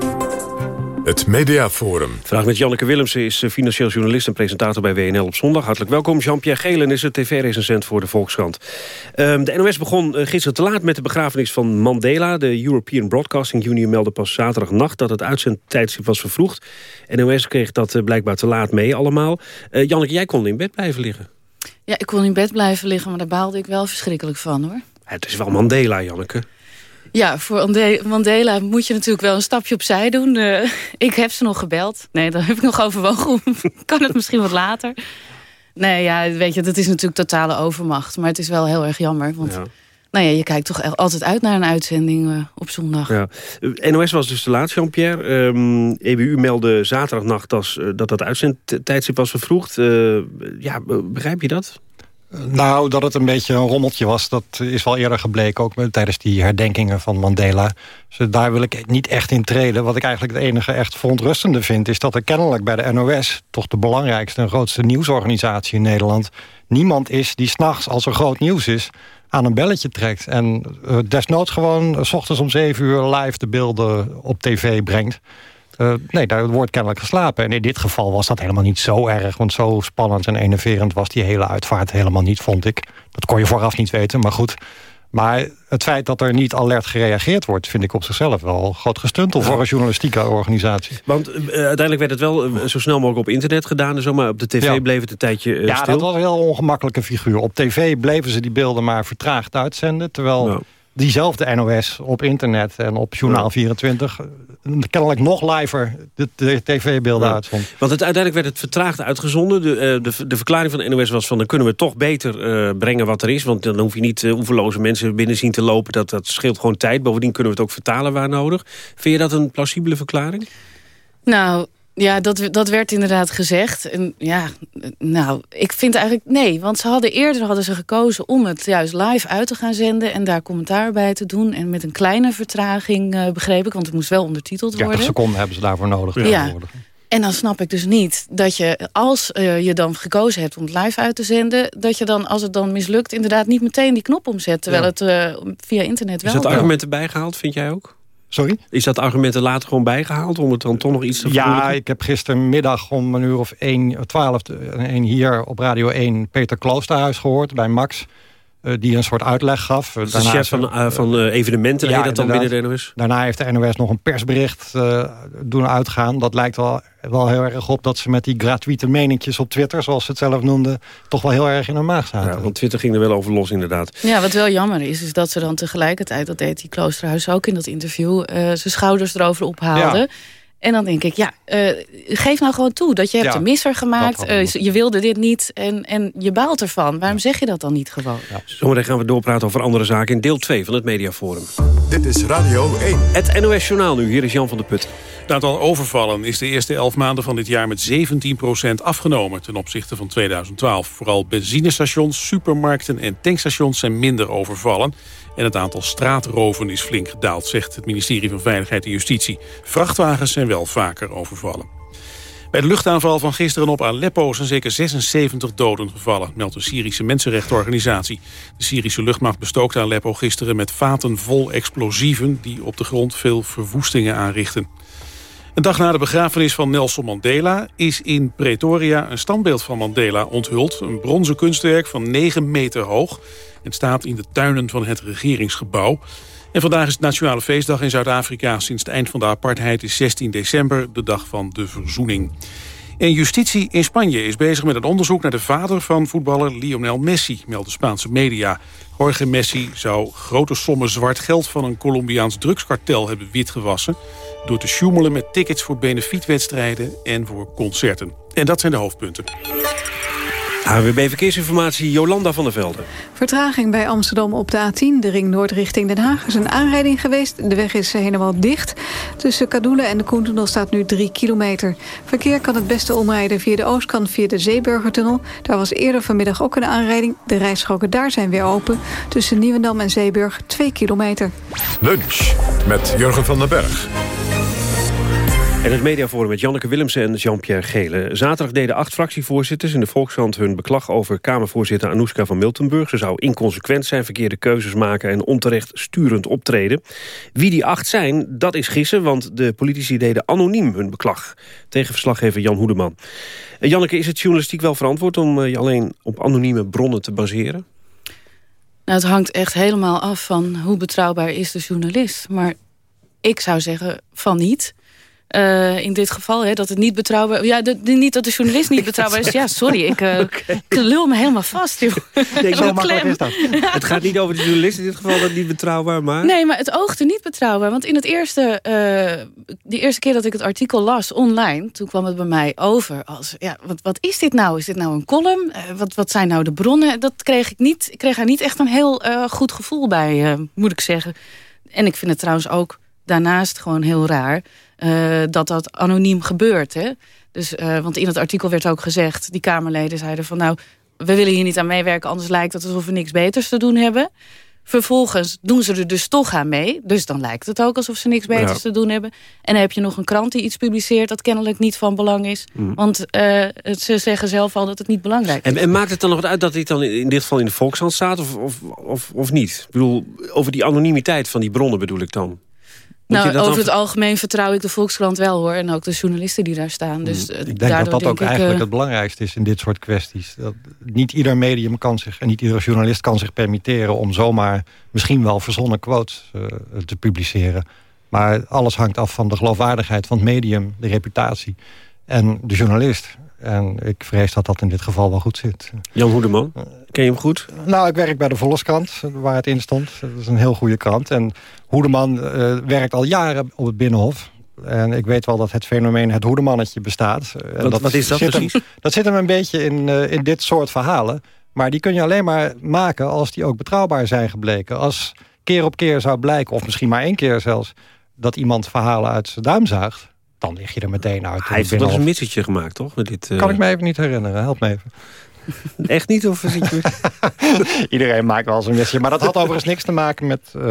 Het Mediaforum. Vandaag met Janneke Willemsen is eh, financieel journalist en presentator bij WNL op zondag. Hartelijk welkom. Jean-Pierre Gelen is de tv-recensent voor de Volkskrant. Um, de NOS begon uh, gisteren te laat met de begrafenis van Mandela. De European Broadcasting Union meldde pas zaterdagnacht dat het uitzendtijdstip was vervroegd. NOS kreeg dat uh, blijkbaar te laat mee allemaal. Janneke, jij kon in bed blijven liggen. Ja, ik kon in bed blijven liggen, maar daar baalde ik wel verschrikkelijk van hoor. Het is wel Mandela, Janneke. Ja, voor Mandela moet je natuurlijk wel een stapje opzij doen. Uh, ik heb ze nog gebeld. Nee, daar heb ik nog overwogen. (laughs) kan het misschien wat later? Nee, ja, weet je, dat is natuurlijk totale overmacht. Maar het is wel heel erg jammer. Want ja. nou ja, je kijkt toch altijd uit naar een uitzending uh, op zondag. Ja. NOS was dus te laat, Jean-Pierre. Um, EBU meldde zaterdagnacht als, uh, dat dat uitzendtijdstip was vervroegd. ja, begrijp je dat? Nou, dat het een beetje een rommeltje was, dat is wel eerder gebleken. Ook tijdens die herdenkingen van Mandela. Dus daar wil ik niet echt in treden. Wat ik eigenlijk het enige echt verontrustende vind... is dat er kennelijk bij de NOS, toch de belangrijkste en grootste nieuwsorganisatie in Nederland... niemand is die s'nachts, als er groot nieuws is, aan een belletje trekt. En uh, desnoods gewoon s ochtends om zeven uur live de beelden op tv brengt. Uh, nee, daar wordt kennelijk geslapen. En in dit geval was dat helemaal niet zo erg. Want zo spannend en enerverend was die hele uitvaart helemaal niet, vond ik. Dat kon je vooraf niet weten, maar goed. Maar het feit dat er niet alert gereageerd wordt... vind ik op zichzelf wel groot gestuntel voor een journalistieke organisatie. Want uh, uiteindelijk werd het wel uh, zo snel mogelijk op internet gedaan... en zo, maar op de tv ja. bleef het een tijdje uh, ja, stil. Ja, dat was een heel ongemakkelijke figuur. Op tv bleven ze die beelden maar vertraagd uitzenden... terwijl. Diezelfde NOS op internet en op Journaal 24 kennelijk nog liver de, de tv-beelden ja. uitzond. Want het, uiteindelijk werd het vertraagd uitgezonden. De, uh, de, de, verklaring van de NOS was van... dan kunnen we toch beter uh, brengen wat er is. Want dan hoef je niet uh, oeverloze mensen binnen zien te lopen. Dat, dat scheelt gewoon tijd. Bovendien kunnen we het ook vertalen waar nodig. Vind je dat een plausibele verklaring? Nou, ja, dat, dat werd inderdaad gezegd. En ja, nou, ik vind eigenlijk nee. Want ze hadden eerder hadden ze gekozen om het juist live uit te gaan zenden... en daar commentaar bij te doen. En met een kleine vertraging, uh, begreep ik. Want het moest wel ondertiteld worden. 30 seconden hebben ze daarvoor nodig. Ja. ja. En dan snap ik dus niet dat je, als uh, je dan gekozen hebt om het live uit te zenden... dat je dan, als het dan mislukt, inderdaad niet meteen die knop omzet... terwijl ja. het uh, via internet wel Is dat argumenten bijgehaald, vind jij ook? Sorry? Is dat argument er later gewoon bijgehaald om het dan toch nog iets te Ja, ik heb gistermiddag om een uur of 1, 12 1 hier op Radio 1 Peter Kloosterhuis gehoord bij Max. Uh, die een soort uitleg gaf. de chef van, uh, van uh, evenementen, ja, dat dan binnen de NOS? Daarna heeft de NOS nog een persbericht doen uitgaan. Dat lijkt wel, wel heel erg op dat ze met die gratuite meningjes op Twitter... zoals ze het zelf noemden, toch wel heel erg in hun maag zaten. Ja, want Twitter ging er wel over los inderdaad. Ja, wat wel jammer is, is dat ze dan tegelijkertijd... dat deed die Kloosterhuis ook in dat interview... zijn schouders erover ophaalden... Ja. En dan denk ik, ja, uh, geef nou gewoon toe dat je hebt ja, een misser gemaakt. Uh, je wilde dit niet en, en je baalt ervan. Waarom ja. zeg je dat dan niet gewoon? Ja. Zometeen gaan we doorpraten over andere zaken in deel 2 van het Mediaforum. Dit is Radio 1. Het NOS Journaal nu. Hier is Jan van der Put. Het aantal overvallen is de eerste elf maanden van dit jaar met 17% afgenomen ten opzichte van 2012. Vooral benzinestations, supermarkten en tankstations zijn minder overvallen. En het aantal straatroven is flink gedaald, zegt het ministerie van Veiligheid en Justitie. Vrachtwagens zijn wel vaker overvallen. Bij de luchtaanval van gisteren op Aleppo zijn zeker 76 doden gevallen, meldt de Syrische mensenrechtenorganisatie. De Syrische luchtmacht bestookte Aleppo gisteren met vaten vol explosieven die op de grond veel verwoestingen aanrichten. Een dag na de begrafenis van Nelson Mandela is in Pretoria een standbeeld van Mandela onthuld. Een bronzen kunstwerk van 9 meter hoog. Het staat in de tuinen van het regeringsgebouw. En vandaag is het Nationale Feestdag in Zuid-Afrika. Sinds het eind van de apartheid is 16 december de dag van de verzoening. En justitie in Spanje is bezig met een onderzoek naar de vader van voetballer Lionel Messi, melden Spaanse media. Jorge Messi zou grote sommen zwart geld van een Colombiaans drugskartel hebben witgewassen door te sjoemelen met tickets voor benefietwedstrijden en voor concerten. En dat zijn de hoofdpunten. AWB Verkeersinformatie, Jolanda van der Velde. Vertraging bij Amsterdam op de A10, de ring noord richting Den Haag. Is een aanrijding geweest, de weg is helemaal dicht. Tussen Kadoelen en de Koentunnel staat nu 3 kilometer. Verkeer kan het beste omrijden via de oostkant via de Zeeburgertunnel. Daar was eerder vanmiddag ook een aanrijding. De rijstroken daar zijn weer open. Tussen Nieuwendam en Zeeburg 2 kilometer. Lunch met Jurgen van den Berg. En het mediaforum met Janneke Willemsen en Jean-Pierre Gele. Zaterdag deden acht fractievoorzitters in de Volkskrant hun beklag over Kamervoorzitter Anouska van Miltenburg. Ze zou inconsequent zijn, verkeerde keuzes maken en onterecht sturend optreden. Wie die acht zijn, dat is gissen, want de politici deden anoniem hun beklag. Tegen verslaggever Jan Hoedeman. En Janneke, is het journalistiek wel verantwoord om eh, je alleen op anonieme bronnen te baseren? Nou, het hangt echt helemaal af van hoe betrouwbaar is de journalist. Maar ik zou zeggen van niet. Uh, in dit geval, hè, dat het niet betrouwbaar... Ja, de, de, niet dat de journalist niet (laughs) betrouwbaar is. Ja, sorry, ik, (laughs) uh, okay. ik lul me helemaal vast. Joh. (laughs) Nee, dat. Het gaat niet over de journalist in dit geval, dat niet betrouwbaar, maar... Nee, maar het oogde niet betrouwbaar. Want in het eerste, uh, die eerste keer dat ik het artikel las online... toen kwam het bij mij over als... Ja, wat, wat is dit nou? Is dit nou een column? wat, wat zijn nou de bronnen? Dat kreeg ik niet. Ik kreeg daar niet echt een heel goed gevoel bij, moet ik zeggen. En ik vind het trouwens ook daarnaast gewoon heel raar... Uh, dat dat anoniem gebeurt. Hè? Dus, uh, want in het artikel werd ook gezegd... die Kamerleden zeiden van nou... we willen hier niet aan meewerken... anders lijkt het alsof we niks beters te doen hebben. Vervolgens doen ze er dus toch aan mee. Dus dan lijkt het ook alsof ze niks beters ja. te doen hebben. En dan heb je nog een krant die iets publiceert... dat kennelijk niet van belang is. Mm. Want uh, ze zeggen zelf al dat het niet belangrijk is. En, en maakt het dan nog uit dat dit dan in dit geval in de Volkshand staat... of, of, of, of niet? Ik bedoel, over die anonimiteit van die bronnen bedoel ik dan. Nou, over het algemeen vertrouw ik de Volkskrant wel hoor. En ook de journalisten die daar staan. Dus, mm. ik denk dat dat ook ik, eigenlijk uh, het belangrijkste is in dit soort kwesties. Dat niet ieder medium kan zich, en niet ieder journalist kan zich permitteren... om zomaar misschien wel verzonnen quotes uh, te publiceren. Maar alles hangt af van de geloofwaardigheid van het medium, de reputatie... en de journalist. En ik vrees dat dat in dit geval wel goed zit. Jan Hoedeman, ken je hem goed? Nou, ik werk bij de Volkskrant, waar het in stond. Dat is een heel goede krant. En Hoedeman uh, werkt al jaren op het Binnenhof. En ik weet wel dat het fenomeen het hoedemannetje bestaat. En wat, dat wat is dat zit precies? Hem, dat zit hem een beetje in, uh, in dit soort verhalen. Maar die kun je alleen maar maken als die ook betrouwbaar zijn gebleken. Als keer op keer zou blijken, of misschien maar één keer zelfs... dat iemand verhalen uit zijn duim zuigt dan lig je er meteen uit. Hij heeft wel een missetje gemaakt, toch? Met dit, uh... Kan ik me even niet herinneren, help me even. Echt niet? Of. (laughs) Iedereen maakt wel een missetje. Maar dat had overigens niks te maken met uh,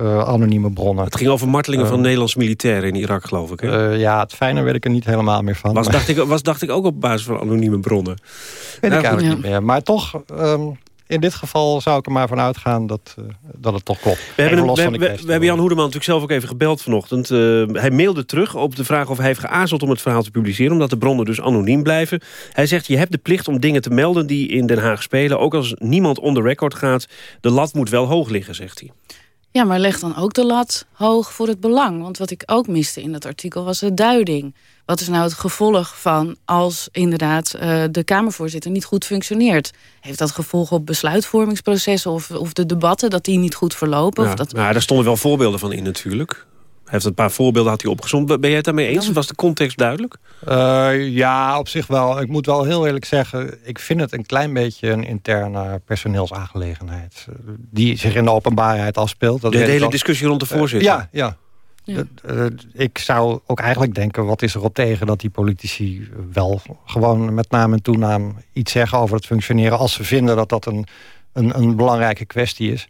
uh, anonieme bronnen. Het ging over martelingen van Nederlandse militairen in Irak, geloof ik. Hè? ja, het fijne weet ik er niet helemaal meer van. Was, dacht, ik, was dacht ik ook op basis van anonieme bronnen. Weet nou, ik eigenlijk ja. niet meer. Maar toch... Um, in dit geval zou ik er maar van uitgaan dat, uh, dat het toch klopt. We hebben, we, we, we hebben Jan Hoedeman natuurlijk zelf ook even gebeld vanochtend. Uh, hij mailde terug op de vraag of hij heeft geaarzeld om het verhaal te publiceren... omdat de bronnen dus anoniem blijven. Hij zegt, je hebt de plicht om dingen te melden die in Den Haag spelen. Ook als niemand on the record gaat. De lat moet wel hoog liggen, zegt hij. Ja, maar leg dan ook de lat hoog voor het belang. Want wat ik ook miste in dat artikel was de duiding. Wat is nou het gevolg van als inderdaad uh, de Kamervoorzitter niet goed functioneert? Heeft dat gevolg op besluitvormingsprocessen of, of de debatten dat die niet goed verlopen? Ja, of dat... nou, daar stonden wel voorbeelden van in natuurlijk. Hij heeft een paar voorbeelden had hij opgezond. Ben jij het daarmee eens? Was de context duidelijk? Uh, ja, op zich wel. Ik moet wel heel eerlijk zeggen... ik vind het een klein beetje een interne personeelsaangelegenheid. Die zich in de openbaarheid afspeelt. Dat de hele al... discussie rond de voorzitter? Uh, ja, ja. Ja. Uh, ik zou ook eigenlijk denken, wat is er op tegen... dat die politici wel gewoon met naam en toenaam iets zeggen over het functioneren... als ze vinden dat dat een, een, een belangrijke kwestie is.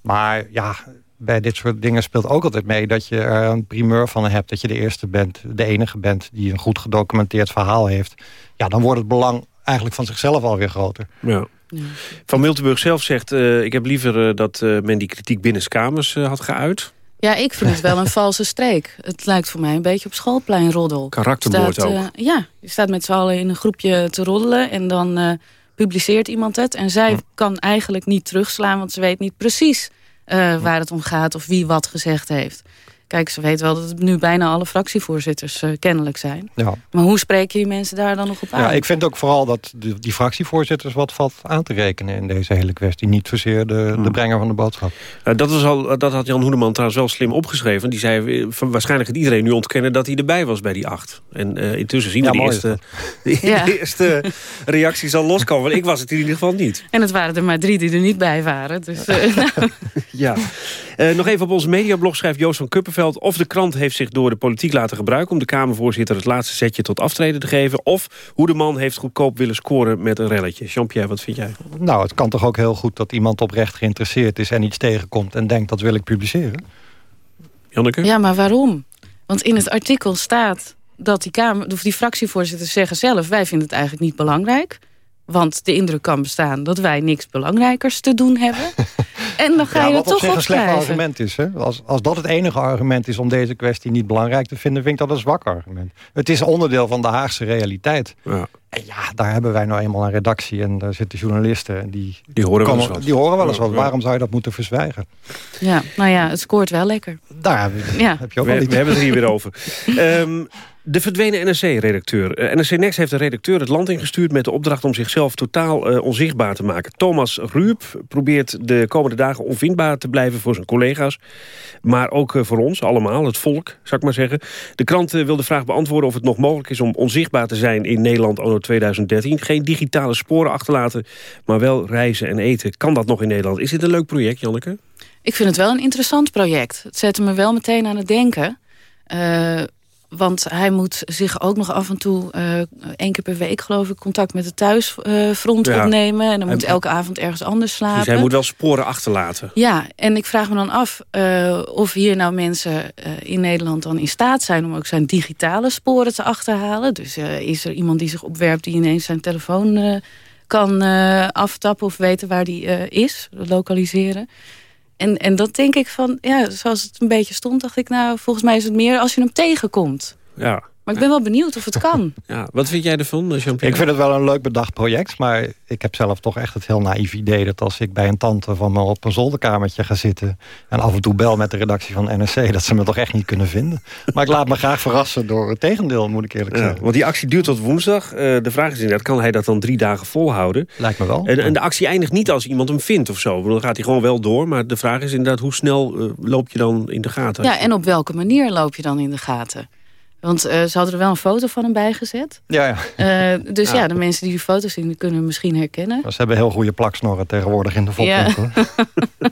Maar ja, bij dit soort dingen speelt ook altijd mee... dat je er een primeur van hebt, dat je de eerste bent... de enige bent die een goed gedocumenteerd verhaal heeft. Ja, dan wordt het belang eigenlijk van zichzelf alweer groter. Ja. Van Miltenburg zelf zegt... Uh, ik heb liever uh, dat uh, men die kritiek binnenskamers had geuit... Ja, ik vind het wel een (laughs) valse streek. Het lijkt voor mij een beetje op schoolpleinroddel. Karaktermoord staat, ook. Uh, ja, je staat met z'n allen in een groepje te roddelen... en dan uh, publiceert iemand het. En zij hm. kan eigenlijk niet terugslaan... want ze weet niet precies uh, waar het om gaat... of wie wat gezegd heeft. Kijk, ze weet wel dat het nu bijna alle fractievoorzitters uh, kennelijk zijn. Ja. Maar hoe spreek je die mensen daar dan nog op aan? Ja, ik vind ook vooral dat die, die fractievoorzitters wat valt aan te rekenen in deze hele kwestie. Niet zozeer de, Hmm. de brenger van de boodschap. Uh, dat, was al, dat had Jan Hoedeman trouwens wel slim opgeschreven. Die zei, uh, waarschijnlijk gaat iedereen nu ontkennen dat hij erbij was bij die acht. En uh, intussen zien we ja, de, eerste, (laughs) de, ja. de eerste reacties al loskomen. ik was het in ieder geval niet. En het waren er maar drie die er niet bij waren. Dus, nou. (laughs) ja. nog even op onze mediablog schrijft Joost van Kuppenveld... of de krant heeft zich door de politiek laten gebruiken... om de Kamervoorzitter het laatste setje tot aftreden te geven... of hoe de man heeft goedkoop willen scoren met een relletje. Jean-Pierre, wat vind jij? Nou, het kan toch ook heel goed dat iemand oprecht geïnteresseerd is... en iets tegenkomt en denkt dat wil ik publiceren? Janneke? Ja, maar waarom? Want in het artikel staat dat die, kamer, of die fractievoorzitters zeggen zelf... wij vinden het eigenlijk niet belangrijk... Want de indruk kan bestaan dat wij niks belangrijkers te doen hebben. (laughs) En dan ga ja, je er toch op op een slecht argument is. Hè? Als, als dat het enige argument is om deze kwestie niet belangrijk te vinden... vind ik dat een zwak argument. Het is onderdeel van de Haagse realiteit. Ja. En ja, daar hebben wij nou eenmaal een redactie en daar zitten journalisten. En die, die horen komen, wel eens wat. Die horen wel eens wat. Waarom zou je dat moeten verzwijgen? Ja, nou ja, het scoort wel lekker. Daar ja. heb je ook we, wel iets. we hebben het er hier weer over. um, (laughs) de verdwenen NRC-redacteur. Uh, NRC Next heeft een redacteur het land ingestuurd... met de opdracht om zichzelf totaal uh, onzichtbaar te maken. Thomas Ruup probeert de komende dagen onvindbaar te blijven voor zijn collega's. Maar ook uh, voor ons, allemaal, het volk, zou ik maar zeggen. De krant wil de vraag beantwoorden of het nog mogelijk is... om onzichtbaar te zijn in Nederland anno 2013. Geen digitale sporen achterlaten, maar wel reizen en eten. Kan dat nog in Nederland? Is dit een leuk project, Janneke? Ik vind het wel een interessant project. Het zette me wel meteen aan het denken... want hij moet zich ook nog af en toe, uh, één keer per week geloof ik... contact met het thuisfront ja. opnemen. En dan moet hij, elke avond ergens anders slapen. Dus hij moet wel sporen achterlaten. Ja, en ik vraag me dan af uh, of hier nou mensen in Nederland dan in staat zijn... om ook zijn digitale sporen te achterhalen. Dus is er iemand die zich opwerpt die ineens zijn telefoon kan aftappen... of weten waar die is, lokaliseren... En, en dat denk ik van, ja, zoals het een beetje stond... dacht ik, nou, volgens mij is het meer als je hem tegenkomt. Ja. Maar ik ben wel benieuwd of het kan. (laughs) Ja, wat vind jij ervan, Jean-Pierre? Ik vind het wel een leuk bedacht project. Maar ik heb zelf toch echt het heel naïef idee... dat als ik bij een tante van me op een zolderkamertje ga zitten... en af en toe bel met de redactie van NRC... dat ze me toch echt niet kunnen vinden. Maar ik laat me graag verrassen door het tegendeel, moet ik eerlijk ja, zeggen. Want die actie duurt tot woensdag. Uh, de vraag is inderdaad, kan hij dat dan drie dagen volhouden? Lijkt me wel. En, en de actie eindigt niet als iemand hem vindt of zo. Dan gaat hij gewoon wel door. Maar de vraag is inderdaad, hoe snel uh, loop je dan in de gaten? Ja, en op welke manier loop je dan in de gaten? Want uh, ze hadden er wel een foto van hem bijgezet. Ja, ja. Uh, dus (laughs) ja. ja. de mensen die die foto's zien, die kunnen hem misschien herkennen. Ze hebben heel goede plaksnorren tegenwoordig in de fotwinkel. Ja.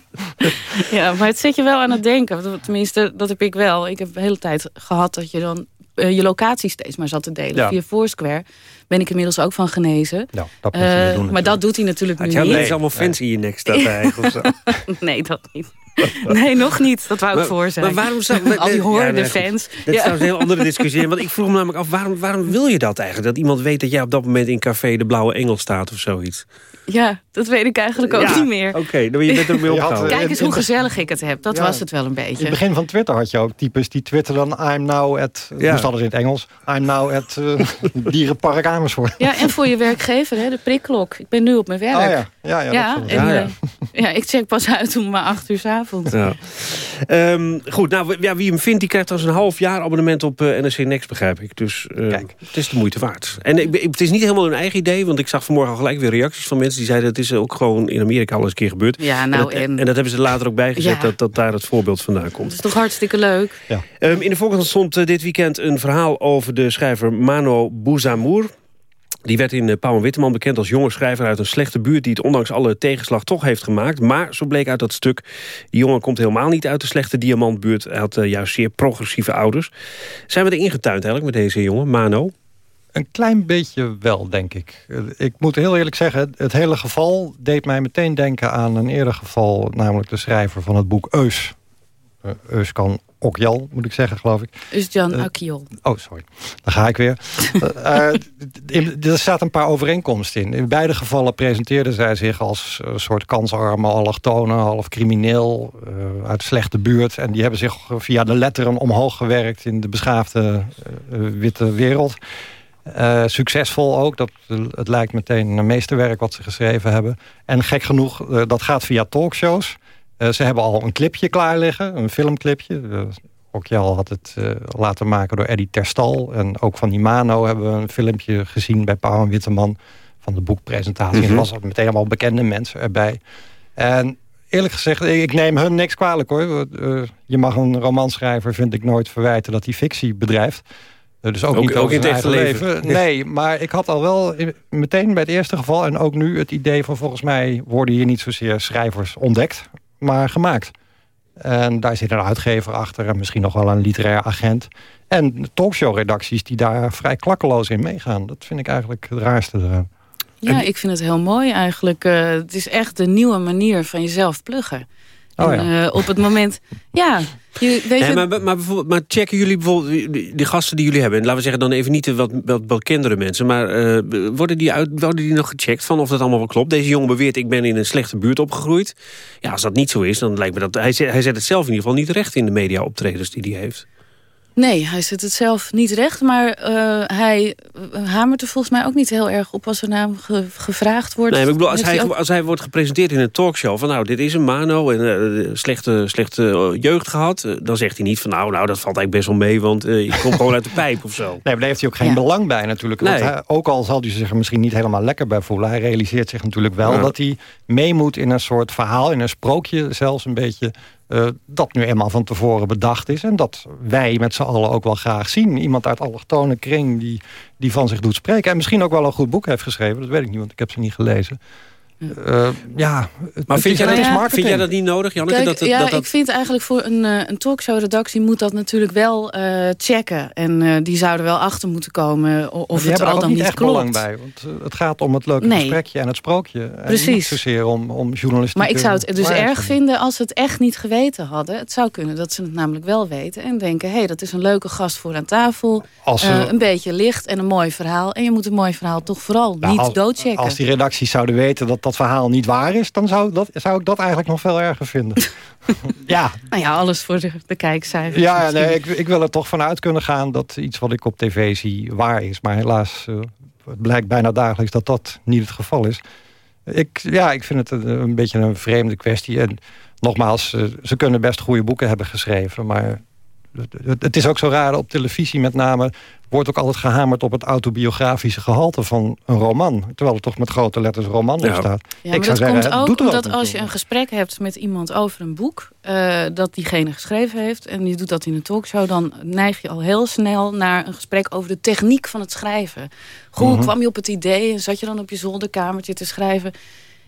(laughs) ja, maar het zet je wel aan het denken. Tenminste, dat heb ik wel. Ik heb de hele tijd gehad dat je dan uh, je locatie steeds maar zat te delen. Ja. Via Foursquare ben ik inmiddels ook van genezen. Ja, dat moet je doen, maar dat doet hij natuurlijk Had nu niet. nee. allemaal fans in je nek staat (laughs) eigenlijk of zo? nee, dat niet. (laughs) Nee, nog niet. Dat wou ik voor zijn. Maar waarom zou... Al die hoorde ja, fans. Dat is een heel andere discussie. Want ik vroeg me namelijk af, waarom, waarom wil je dat eigenlijk? Dat iemand weet dat jij op dat moment in café de Blauwe Engel staat of zoiets. Ja, dat weet ik eigenlijk ook ja, niet meer. Oké, okay, dan je bent er mee opgehouden. Kijk eens hoe gezellig ik het heb. Dat ja, was het wel een beetje. In het begin van Twitter had je ook types die twitterden... I'm now at... Ja. moest alles in het Engels. I'm now at (laughs) uh, Dierenpark Amersfoort. Ja, en voor je werkgever, hè, de prikklok. Ik ben nu op mijn werk. Oh, ja. Ja, ja, ja, dat en, ja, ja. ik check pas uit om maar acht uur 's avonds. Ja. Um, goed, nou, ja, wie hem vindt, die krijgt als een half jaar abonnement op uh, NRC Next, begrijp ik. Dus uh, Kijk. het is de moeite waard. En ik, het is niet helemaal hun eigen idee, want ik zag vanmorgen al gelijk weer reacties van mensen die zeiden het is ook gewoon in Amerika al eens een keer gebeurd. Ja, nou en, dat, en... en dat hebben ze later ook bijgezet, ja. dat, dat daar het voorbeeld vandaan komt. Dat is toch hartstikke leuk. Ja. Um, in de Volkskrant stond uh, dit weekend een verhaal over de schrijver Mano Bouzamour. Die werd in Pauw en Witteman bekend als jonge schrijver uit een slechte buurt... die het ondanks alle tegenslag toch heeft gemaakt. Maar, zo bleek uit dat stuk, die jongen komt helemaal niet uit de slechte diamantbuurt. Hij had uh, juist zeer progressieve ouders. Zijn we er ingetuind eigenlijk met deze jongen, Mano? Een klein beetje wel, denk ik. Ik moet heel eerlijk zeggen, het hele geval deed mij meteen denken aan een eerder geval... namelijk de schrijver van het boek Eus. Uh, Eus kan Okjal, moet ik zeggen, geloof ik. Usjan uh, Akiol. Oh, sorry. Daar ga ik weer. (laughs) uh, er staat een paar overeenkomsten in. In beide gevallen presenteerde zij zich als een soort kansarme allochtonen, half crimineel, uh, uit slechte buurt. En die hebben zich via de letteren omhoog gewerkt in de beschaafde witte wereld. Uh, succesvol ook. Dat, het lijkt meteen een meesterwerk wat ze geschreven hebben. En gek genoeg, uh, dat gaat via talkshows. Uh, ze hebben al een clipje klaar liggen, een filmclipje. Okjal had het laten maken door Eddie Terstal. En ook van Imano hebben we een filmpje gezien bij Pauw en Witteman... van de boekpresentatie. Mm -hmm. En er was meteen allemaal bekende mensen erbij. En eerlijk gezegd, ik neem hun niks kwalijk hoor. Je mag een romanschrijver, vind ik, nooit verwijten dat hij fictie bedrijft. Uh, dus ook, ook niet ook in het echte leven. leven. Nee, maar ik had al wel meteen bij het eerste geval... en ook nu het idee van volgens mij worden hier niet zozeer schrijvers ontdekt... maar gemaakt. En daar zit een uitgever achter en misschien nog wel een literair agent. En talkshow-redacties die daar vrij klakkeloos in meegaan. Dat vind ik eigenlijk het raarste eraan. Ja, ik vind het heel mooi eigenlijk. Uh, het is echt de nieuwe manier van jezelf pluggen. Oh, ja. en, uh, op het moment... (laughs) Ja, je, weet je... maar, maar, bijvoorbeeld, maar checken jullie bijvoorbeeld die, die, gasten die jullie hebben... en laten we zeggen dan even niet de wat, wat, mensen... maar uh, worden, die uit, worden die nog gecheckt van of dat allemaal wel klopt? Deze jongen beweert, ik ben in een slechte buurt opgegroeid. Ja, als dat niet zo is, dan lijkt me dat... Hij, hij zet het zelf in ieder geval niet recht in de media-optredens die hij heeft. Nee, hij zet het zelf niet recht. Maar uh, hij hamert er volgens mij ook niet heel erg op als er naar hem ge gevraagd wordt. Nee, maar ik bedoel, als hij, ook... als hij wordt gepresenteerd in een talkshow... van nou, dit is een mano en uh, slechte, slechte jeugd gehad... Uh, dan zegt hij niet van nou, nou dat valt eigenlijk best wel mee... want je komt gewoon uit de pijp of zo. (laughs) Nee, maar daar heeft hij ook geen ja. belang bij natuurlijk. Nee. Want hij, ook al zal hij zich er misschien niet helemaal lekker bij voelen... hij realiseert zich natuurlijk wel ja. dat hij mee moet in een soort verhaal... in een sprookje zelfs een beetje... Uh, dat nu eenmaal van tevoren bedacht is. En dat wij met z'n allen ook wel graag zien. Iemand uit allochtone kring die, die van zich doet spreken. En misschien ook wel een goed boek heeft geschreven. Dat weet ik niet, want ik heb ze niet gelezen. Uh, ja, maar vind, jij dat, ja, vind jij dat niet nodig, Janneke? Kijk, dat, ja, dat, dat... ik vind eigenlijk voor een, uh, een talkshow-redactie moet dat natuurlijk wel uh, checken. En uh, die zouden wel achter moeten komen of het al dan niet, echt klopt. belang bij, want het gaat om het leuke nee. gesprekje en het sprookje. Precies. En niet zozeer om, om journalistiek. Maar ik zou het dus erg vinden als ze het echt niet geweten hadden. Het zou kunnen dat ze het namelijk wel weten en denken... hé, hey, dat is een leuke gast voor aan tafel. Ze... een beetje licht en een mooi verhaal. En je moet een mooi verhaal toch vooral nou, niet als, doodchecken. Als die redacties zouden weten dat dat verhaal niet waar is... dan zou, dat, zou ik dat eigenlijk nog veel erger vinden. (laughs) ja. Nou ja, alles voor de, de kijkcijfers. Ja, nee, ik, ik wil er toch vanuit kunnen gaan... dat iets wat ik op tv zie waar is. Maar helaas uh, het blijkt bijna dagelijks dat dat niet het geval is. Ik, ja, ik vind het een, een beetje een vreemde kwestie. En nogmaals, uh, ze kunnen best goede boeken hebben geschreven... maar het is ook zo raar op televisie met name wordt ook altijd gehamerd op het autobiografische gehalte van een roman. Terwijl er toch met grote letters roman ja. op staat. Ja, maar ik dat zou komt zeggen, ook doet er omdat ook als je een gesprek hebt met iemand over een boek... Uh, dat diegene geschreven heeft en je doet dat in een talkshow... dan neig je al heel snel naar een gesprek over de techniek van het schrijven. Hoe mm -hmm. kwam je op het idee en zat je dan op je zolderkamertje te schrijven...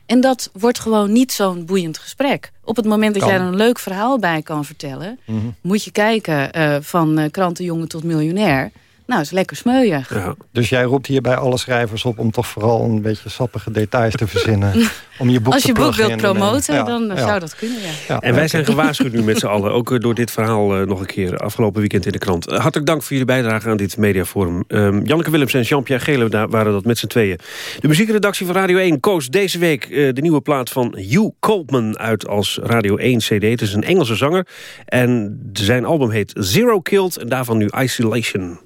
En dat wordt gewoon niet zo'n boeiend gesprek. Op het moment dat Kan. jij er een leuk verhaal bij kan vertellen... Mhm. moet je kijken uh, van uh, krantenjongen tot miljonair... Nou, is lekker smeuig. Ja. Dus jij roept hier bij alle schrijvers op om toch vooral een beetje sappige details te verzinnen. (laughs) om je boek Als je te boek wilt promoten, ja, dan ja. zou dat kunnen, ja. ja. En wij zijn gewaarschuwd nu met z'n allen. Ook uh, door dit verhaal uh, nog een keer afgelopen weekend in de krant. Uh, hartelijk dank voor jullie bijdrage aan dit mediaforum. Um, Janneke Willems en Jean-Pierre Gele daar waren dat met z'n tweeën. De muziekredactie van Radio 1 koos deze week de nieuwe plaat van Hugh Coltman uit als Radio 1 CD. Het is een Engelse zanger. En zijn album heet Zero Killed en daarvan nu Isolation.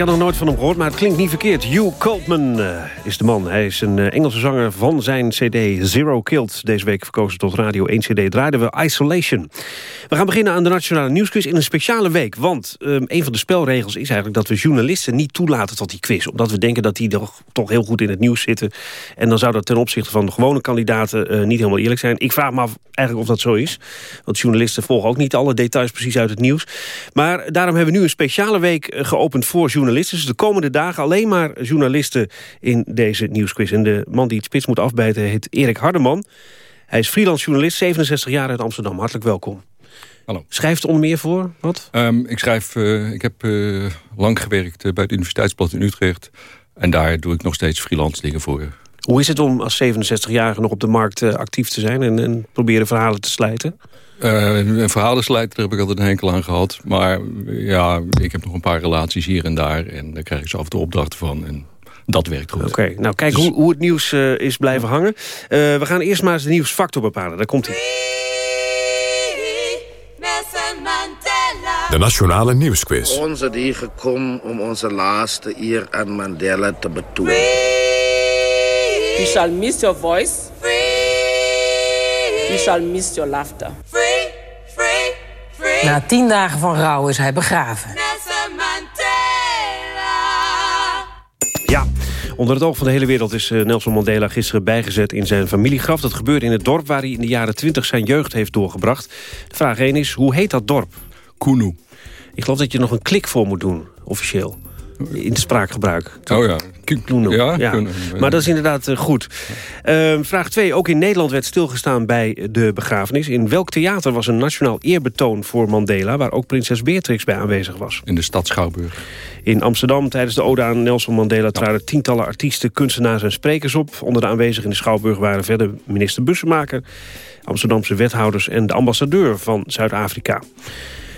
Had nog nooit van hem gehoord, maar het klinkt niet verkeerd. Hugh Coltman uh, is de man. Hij is een uh, Engelse zanger van zijn cd Zero Killed. Deze week verkozen tot Radio 1 cd draaiden we Isolation. We gaan beginnen aan de Nationale Nieuwsquiz in een speciale week. Want um, een van de spelregels is eigenlijk dat we journalisten niet toelaten tot die quiz. Omdat we denken dat die toch, toch heel goed in het nieuws zitten. En dan zou dat ten opzichte van de gewone kandidaten uh, niet helemaal eerlijk zijn. Ik vraag me af eigenlijk of dat zo is. Want journalisten volgen ook niet alle details precies uit het nieuws. Maar daarom hebben we nu een speciale week geopend voor journalisten. Dus de komende dagen alleen maar journalisten in deze nieuwsquiz. En de man die het spits moet afbijten heet Erik Hardeman. Hij is freelance journalist, 67 jaar uit Amsterdam. Hartelijk welkom. Hallo. Schrijft onder meer voor, wat? Um, ik, schrijf, uh, ik heb uh, lang gewerkt bij het Universiteitsblad in Utrecht. En daar doe ik nog steeds freelance dingen voor. Hoe is het om als 67-jarige nog op de markt uh, actief te zijn... en, en proberen verhalen te slijten? Een verhalenslijter daar heb ik altijd een enkel aan gehad. Maar ja, ik heb nog een paar relaties hier en daar. En daar krijg ik zo af en toe opdrachten van. En dat werkt goed. Oké, okay, nou kijk dus... hoe, hoe, het nieuws is blijven hangen. We gaan eerst maar eens de nieuwsfactor bepalen. Daar komt hij. De Nationale Nieuwsquiz. Ons het hier gekomen om onze laatste eer aan Mandela te betonen. You shall miss your voice. You shall miss your laughter. Free, free, free. Na tien dagen van rouw is hij begraven. Ja, onder het oog van de hele wereld is Nelson Mandela gisteren bijgezet in zijn familiegraf. Dat gebeurde in het dorp waar hij in de jaren 20 zijn jeugd heeft doorgebracht. De vraag 1 is, hoe heet dat dorp? Kunu. Ik geloof dat je nog een klik voor moet doen, officieel. In het spraakgebruik. Oh ja. Kloenen. Ja, ja. Kunnen, maar dat is inderdaad uh, goed. Uh, vraag 2. Ook in Nederland werd stilgestaan bij de begrafenis. In welk theater was een nationaal eerbetoon voor Mandela... waar ook prinses Beatrix bij aanwezig was? In de stad Schouwburg. In Amsterdam tijdens de ode aan Nelson Mandela... traden tientallen artiesten, kunstenaars en sprekers op. Onder de aanwezigen in de Schouwburg waren verder minister Bussemaker... Amsterdamse wethouders en de ambassadeur van Zuid-Afrika.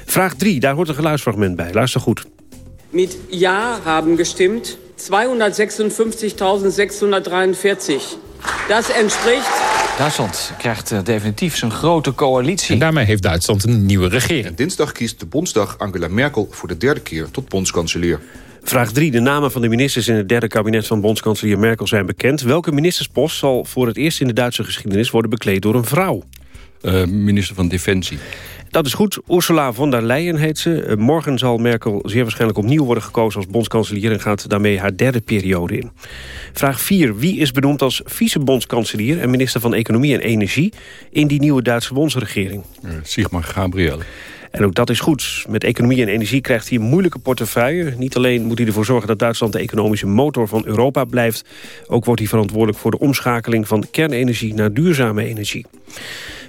Vraag 3, daar hoort een geluidsfragment bij. Luister goed. Met ja hebben gestemd 256.643. Dat entspricht... Duitsland krijgt definitief zijn grote coalitie. En daarmee heeft Duitsland een nieuwe regering. En dinsdag kiest de Bondsdag Angela Merkel voor de derde keer tot bondskanselier. Vraag 3. De namen van de ministers in het derde kabinet van bondskanselier Merkel zijn bekend. Welke ministerspost zal voor het eerst in de Duitse geschiedenis worden bekleed door een vrouw? Uh, minister van Defensie. Dat is goed. Ursula von der Leyen heet ze. Morgen zal Merkel zeer waarschijnlijk opnieuw worden gekozen als bondskanselier... en gaat daarmee haar derde periode in. Vraag 4. Wie is benoemd als vice-bondskanselier... en minister van Economie en Energie... in die nieuwe Duitse bondsregering? Uh, Sigmar Gabriel. En ook dat is goed. Met economie en energie krijgt hij een moeilijke portefeuille. Niet alleen moet hij ervoor zorgen dat Duitsland de economische motor van Europa blijft... ook wordt hij verantwoordelijk voor de omschakeling van kernenergie naar duurzame energie.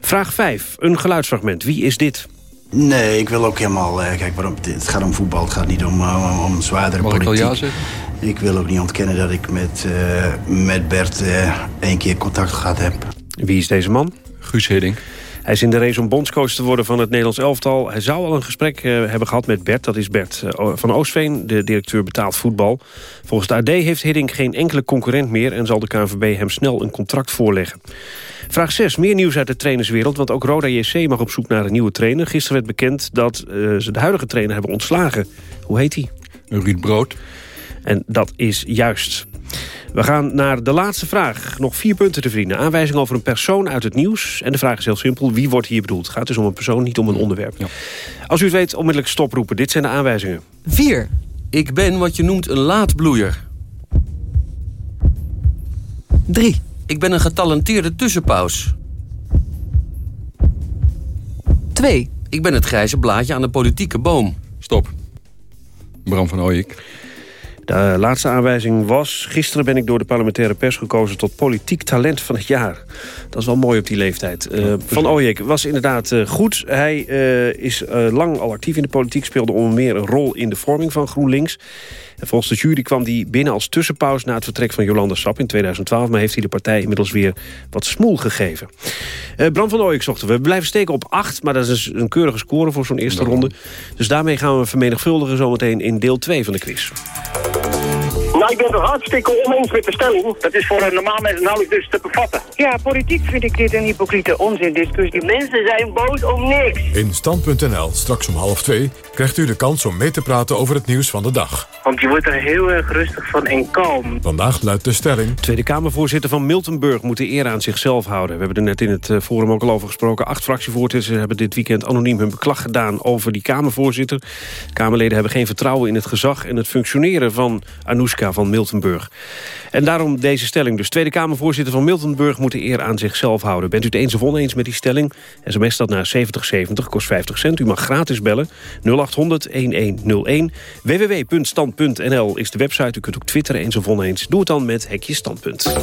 Vraag 5. Een geluidsfragment. Wie is dit? Nee, ik wil ook helemaal... Uh, kijk, waarom, het gaat om voetbal, het gaat niet om, om, om zwaardere Mag politiek. ik wel ja zeggen? Ik wil ook niet ontkennen dat ik met, uh, met Bert uh, één keer contact gehad heb. Wie is deze man? Guus Hiddink. Hij is in de race om bondscoach te worden van het Nederlands elftal. Hij zou al een gesprek uh, hebben gehad met Bert. Dat is Bert uh, van Oostveen, de directeur betaald voetbal. Volgens de AD heeft Hiddink geen enkele concurrent meer... en zal de KNVB hem snel een contract voorleggen. Vraag 6. Meer nieuws uit de trainerswereld. Want ook Roda JC mag op zoek naar een nieuwe trainer. Gisteren werd bekend dat uh, ze de huidige trainer hebben ontslagen. Hoe heet hij? Ruud Brood. En dat is juist. We gaan naar de laatste vraag. Nog vier punten te vrienden. Aanwijzing over een persoon uit het nieuws. En de vraag is heel simpel. Wie wordt hier bedoeld? Het gaat dus om een persoon, niet om een onderwerp. Ja. Als u het weet, onmiddellijk stoproepen. Dit zijn de aanwijzingen. 4. Ik ben wat je noemt een laadbloeier. 3. Ik ben een getalenteerde tussenpaus. 2. Ik ben het grijze blaadje aan de politieke boom. Stop. Bram van Ooyek. De laatste aanwijzing was... gisteren ben ik door de parlementaire pers gekozen... tot politiek talent van het jaar. Dat is wel mooi op die leeftijd. Uh, van Ooyek was inderdaad uh, goed. Hij uh, is lang al actief in de politiek. Speelde onder meer een rol in de vorming van GroenLinks. En volgens de jury kwam hij binnen als tussenpaus... na het vertrek van Jolanda Sap in 2012. Maar heeft hij de partij inmiddels weer wat smoel gegeven. Bram van Ooyek zochten we. We blijven steken op 8. Maar dat is een keurige score voor zo'n eerste ronde. Dus daarmee gaan we vermenigvuldigen zometeen in deel 2 van de quiz. Nou, ik ben het hartstikke oneens met de stelling. Dat is voor een normaal mens nauwelijks dus te bevatten. Ja, politiek vind ik dit een hypocriete onzindiscussie. Mensen zijn boos om niks. In Stand.nl, straks om half twee, krijgt u de kans om mee te praten over het nieuws van de dag. Want je wordt er heel erg rustig van en kalm. Vandaag luidt de stelling... Tweede Kamervoorzitter van Miltenburg moet de eer aan zichzelf houden. We hebben er net in het eh, forum ook al over gesproken. Acht fractievoorzitters hebben dit weekend anoniem hun beklag gedaan over die Kamervoorzitter. Kamerleden hebben geen vertrouwen in het gezag en het functioneren van Anoushka van Miltenburg. En daarom deze stelling. Dus Tweede Kamervoorzitter van Miltenburg moet de eer aan zichzelf houden. Bent u het eens of oneens met die stelling? SMS dat naar 7070, kost 50 cent. U mag gratis bellen. 0800 1101. www.stand.nl is de website. U kunt ook twitteren eens of oneens. Doe het dan met Hekje Standpunt.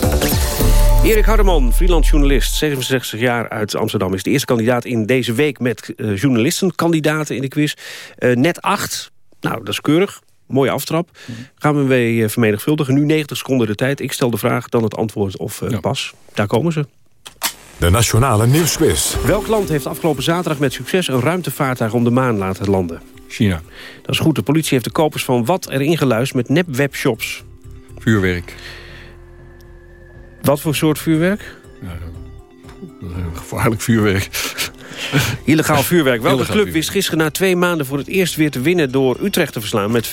Erik Hardeman, freelance journalist, 67 jaar uit Amsterdam... is de eerste kandidaat in deze week met uh, journalistenkandidaten in de quiz. Uh, net acht, nou, dat is keurig. Mooie aftrap. Gaan we mee vermenigvuldigen. Nu 90 seconden de tijd. Ik stel de vraag, dan het antwoord of uh, ja. pas. Daar komen ze. De Nationale Nieuwsquiz. Welk land heeft afgelopen zaterdag met succes... een ruimtevaartuig om de maan laten landen? China. Dat is goed. De politie heeft de kopers van wat erin geluisterd met nepwebshops. Vuurwerk. Wat voor soort vuurwerk? Ja, gevaarlijk vuurwerk. Illegaal vuurwerk. Welke club wist gisteren na twee maanden voor het eerst weer te winnen... door Utrecht te verslaan met 5-1?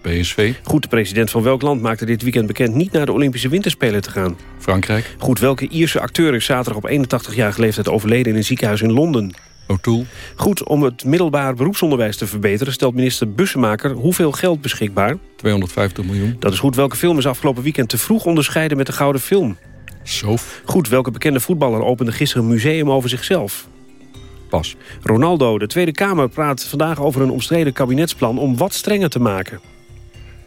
PSV. Goed, de president van welk land maakte dit weekend bekend... niet naar de Olympische Winterspelen te gaan? Frankrijk. Goed, welke Ierse acteur is zaterdag op 81-jarige leeftijd overleden... in een ziekenhuis in Londen? O'Toole. Goed, om het middelbaar beroepsonderwijs te verbeteren... stelt minister Bussemaker hoeveel geld beschikbaar? 250 miljoen. Dat is goed. Welke film is afgelopen weekend te vroeg onderscheiden met de Gouden Film? Zoof. Goed, welke bekende voetballer opende gisteren een museum over zichzelf? Pas. Ronaldo, de Tweede Kamer praat vandaag over een omstreden kabinetsplan... om wat strenger te maken.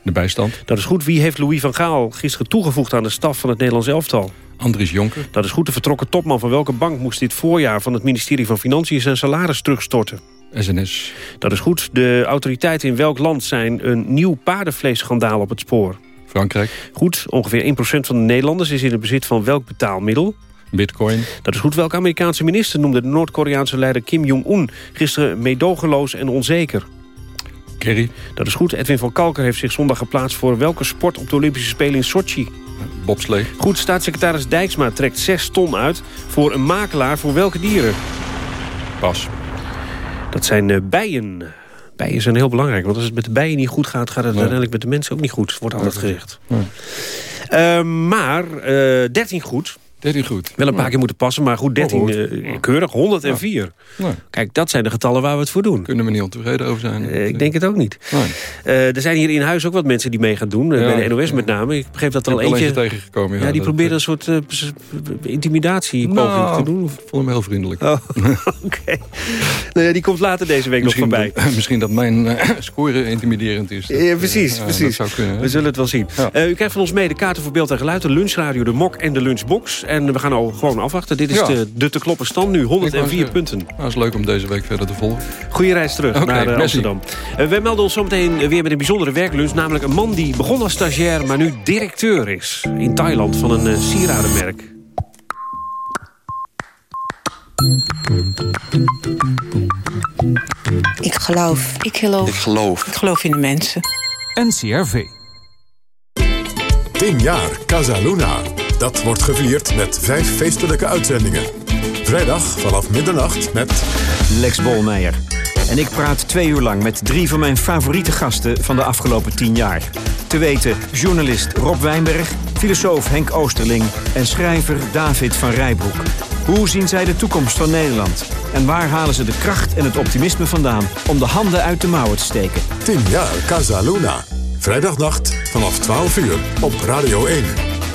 De bijstand. Dat is goed. Wie heeft Louis van Gaal gisteren toegevoegd aan de staf van het Nederlands elftal? Andries Jonker. Dat is goed. De vertrokken topman van welke bank moest dit voorjaar... van het ministerie van Financiën zijn salaris terugstorten? SNS. Dat is goed. De autoriteiten in welk land zijn een nieuw paardenvleesschandaal op het spoor? Frankrijk. Goed. Ongeveer 1% van de Nederlanders is in het bezit van welk betaalmiddel? Bitcoin. Dat is goed. Welke Amerikaanse minister noemde de Noord-Koreaanse leider Kim Jong-un... gisteren meedogenloos en onzeker? Kerry. Dat is goed. Edwin van Kalker heeft zich zondag geplaatst... voor welke sport op de Olympische Spelen in Sochi? Bobslee. Goed, staatssecretaris Dijksma trekt 6 ton uit... voor een makelaar voor welke dieren? Pas. Dat zijn uh, bijen. Bijen zijn heel belangrijk. Want als het met de bijen niet goed gaat... gaat het ja. uiteindelijk met de mensen ook niet goed. Wordt altijd gezegd. Ja. Uh, maar uh, 13 goed... 13 goed. Wel een paar keer moeten passen, maar goed, 13 oh, uh, keurig, 104. Ja. Kijk, dat zijn de getallen waar we het voor doen. Kunnen we niet ontevreden over zijn. Uh, ik denk het ook niet. Uh, er zijn hier in huis ook wat mensen die mee gaan doen. Bij de NOS met name. Ik begreep dat er al eentje... tegengekomen. Ja, die probeerde een soort intimidatie nou, te doen. Ik vond hem heel vriendelijk. Oh, (laughs) Oké. Okay. nou die komt later deze week misschien nog voorbij. (laughs) Misschien dat mijn score intimiderend is. Dat, ja, precies, precies. Kunnen, we zullen het wel zien. u krijgt van ons mee de kaarten voor beeld en geluid. De lunchradio, de mok en de lunchbox. En we gaan al gewoon afwachten. Dit is Ja. de, de te kloppen stand nu. 104 punten. Nou, is leuk om deze week verder te volgen. Goeie reis terug naar eh, merci. Amsterdam. Uh, wij melden ons zometeen weer met een bijzondere werklunch. Namelijk een man die begon als stagiair, maar nu directeur is. In Thailand van een uh, sieradenmerk. Ik geloof. Ik geloof. Ik geloof. Ik geloof in de mensen. NCRV. 10 jaar Casa Luna. Dat wordt gevierd met vijf feestelijke uitzendingen. Vrijdag vanaf middernacht met... Lex Bolmeijer. En ik praat twee uur lang met drie van mijn favoriete gasten van de afgelopen tien jaar. Te weten journalist Rob Wijnberg, filosoof Henk Oosterling en schrijver David van Rijbroek. Hoe zien zij de toekomst van Nederland? En waar halen ze de kracht en het optimisme vandaan om de handen uit de mouwen te steken? 10 jaar Casa Luna. Vrijdagnacht vanaf 12 uur op Radio 1.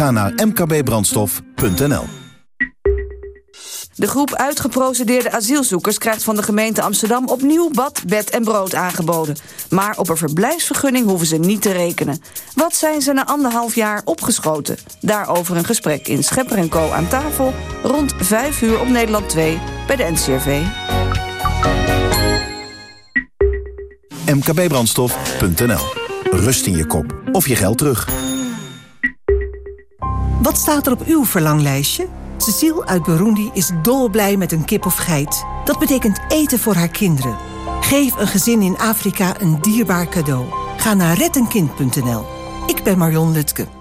Ga naar mkbbrandstof.nl De groep uitgeprocedeerde asielzoekers krijgt van de gemeente Amsterdam opnieuw bad, bed en brood aangeboden. Maar op een verblijfsvergunning hoeven ze niet te rekenen. Wat zijn ze na anderhalf jaar opgeschoten? Daarover een gesprek in Schepper en Co. aan tafel rond 5 uur op Nederland 2 bij de NCRV. mkbbrandstof.nl. Rust in je kop of je geld terug. Wat staat er op uw verlanglijstje? Cecile uit Burundi is dolblij met een kip of geit. Dat betekent eten voor haar kinderen. Geef een gezin in Afrika een dierbaar cadeau. Ga naar rettenkind.nl. Ik ben Marion Lutke.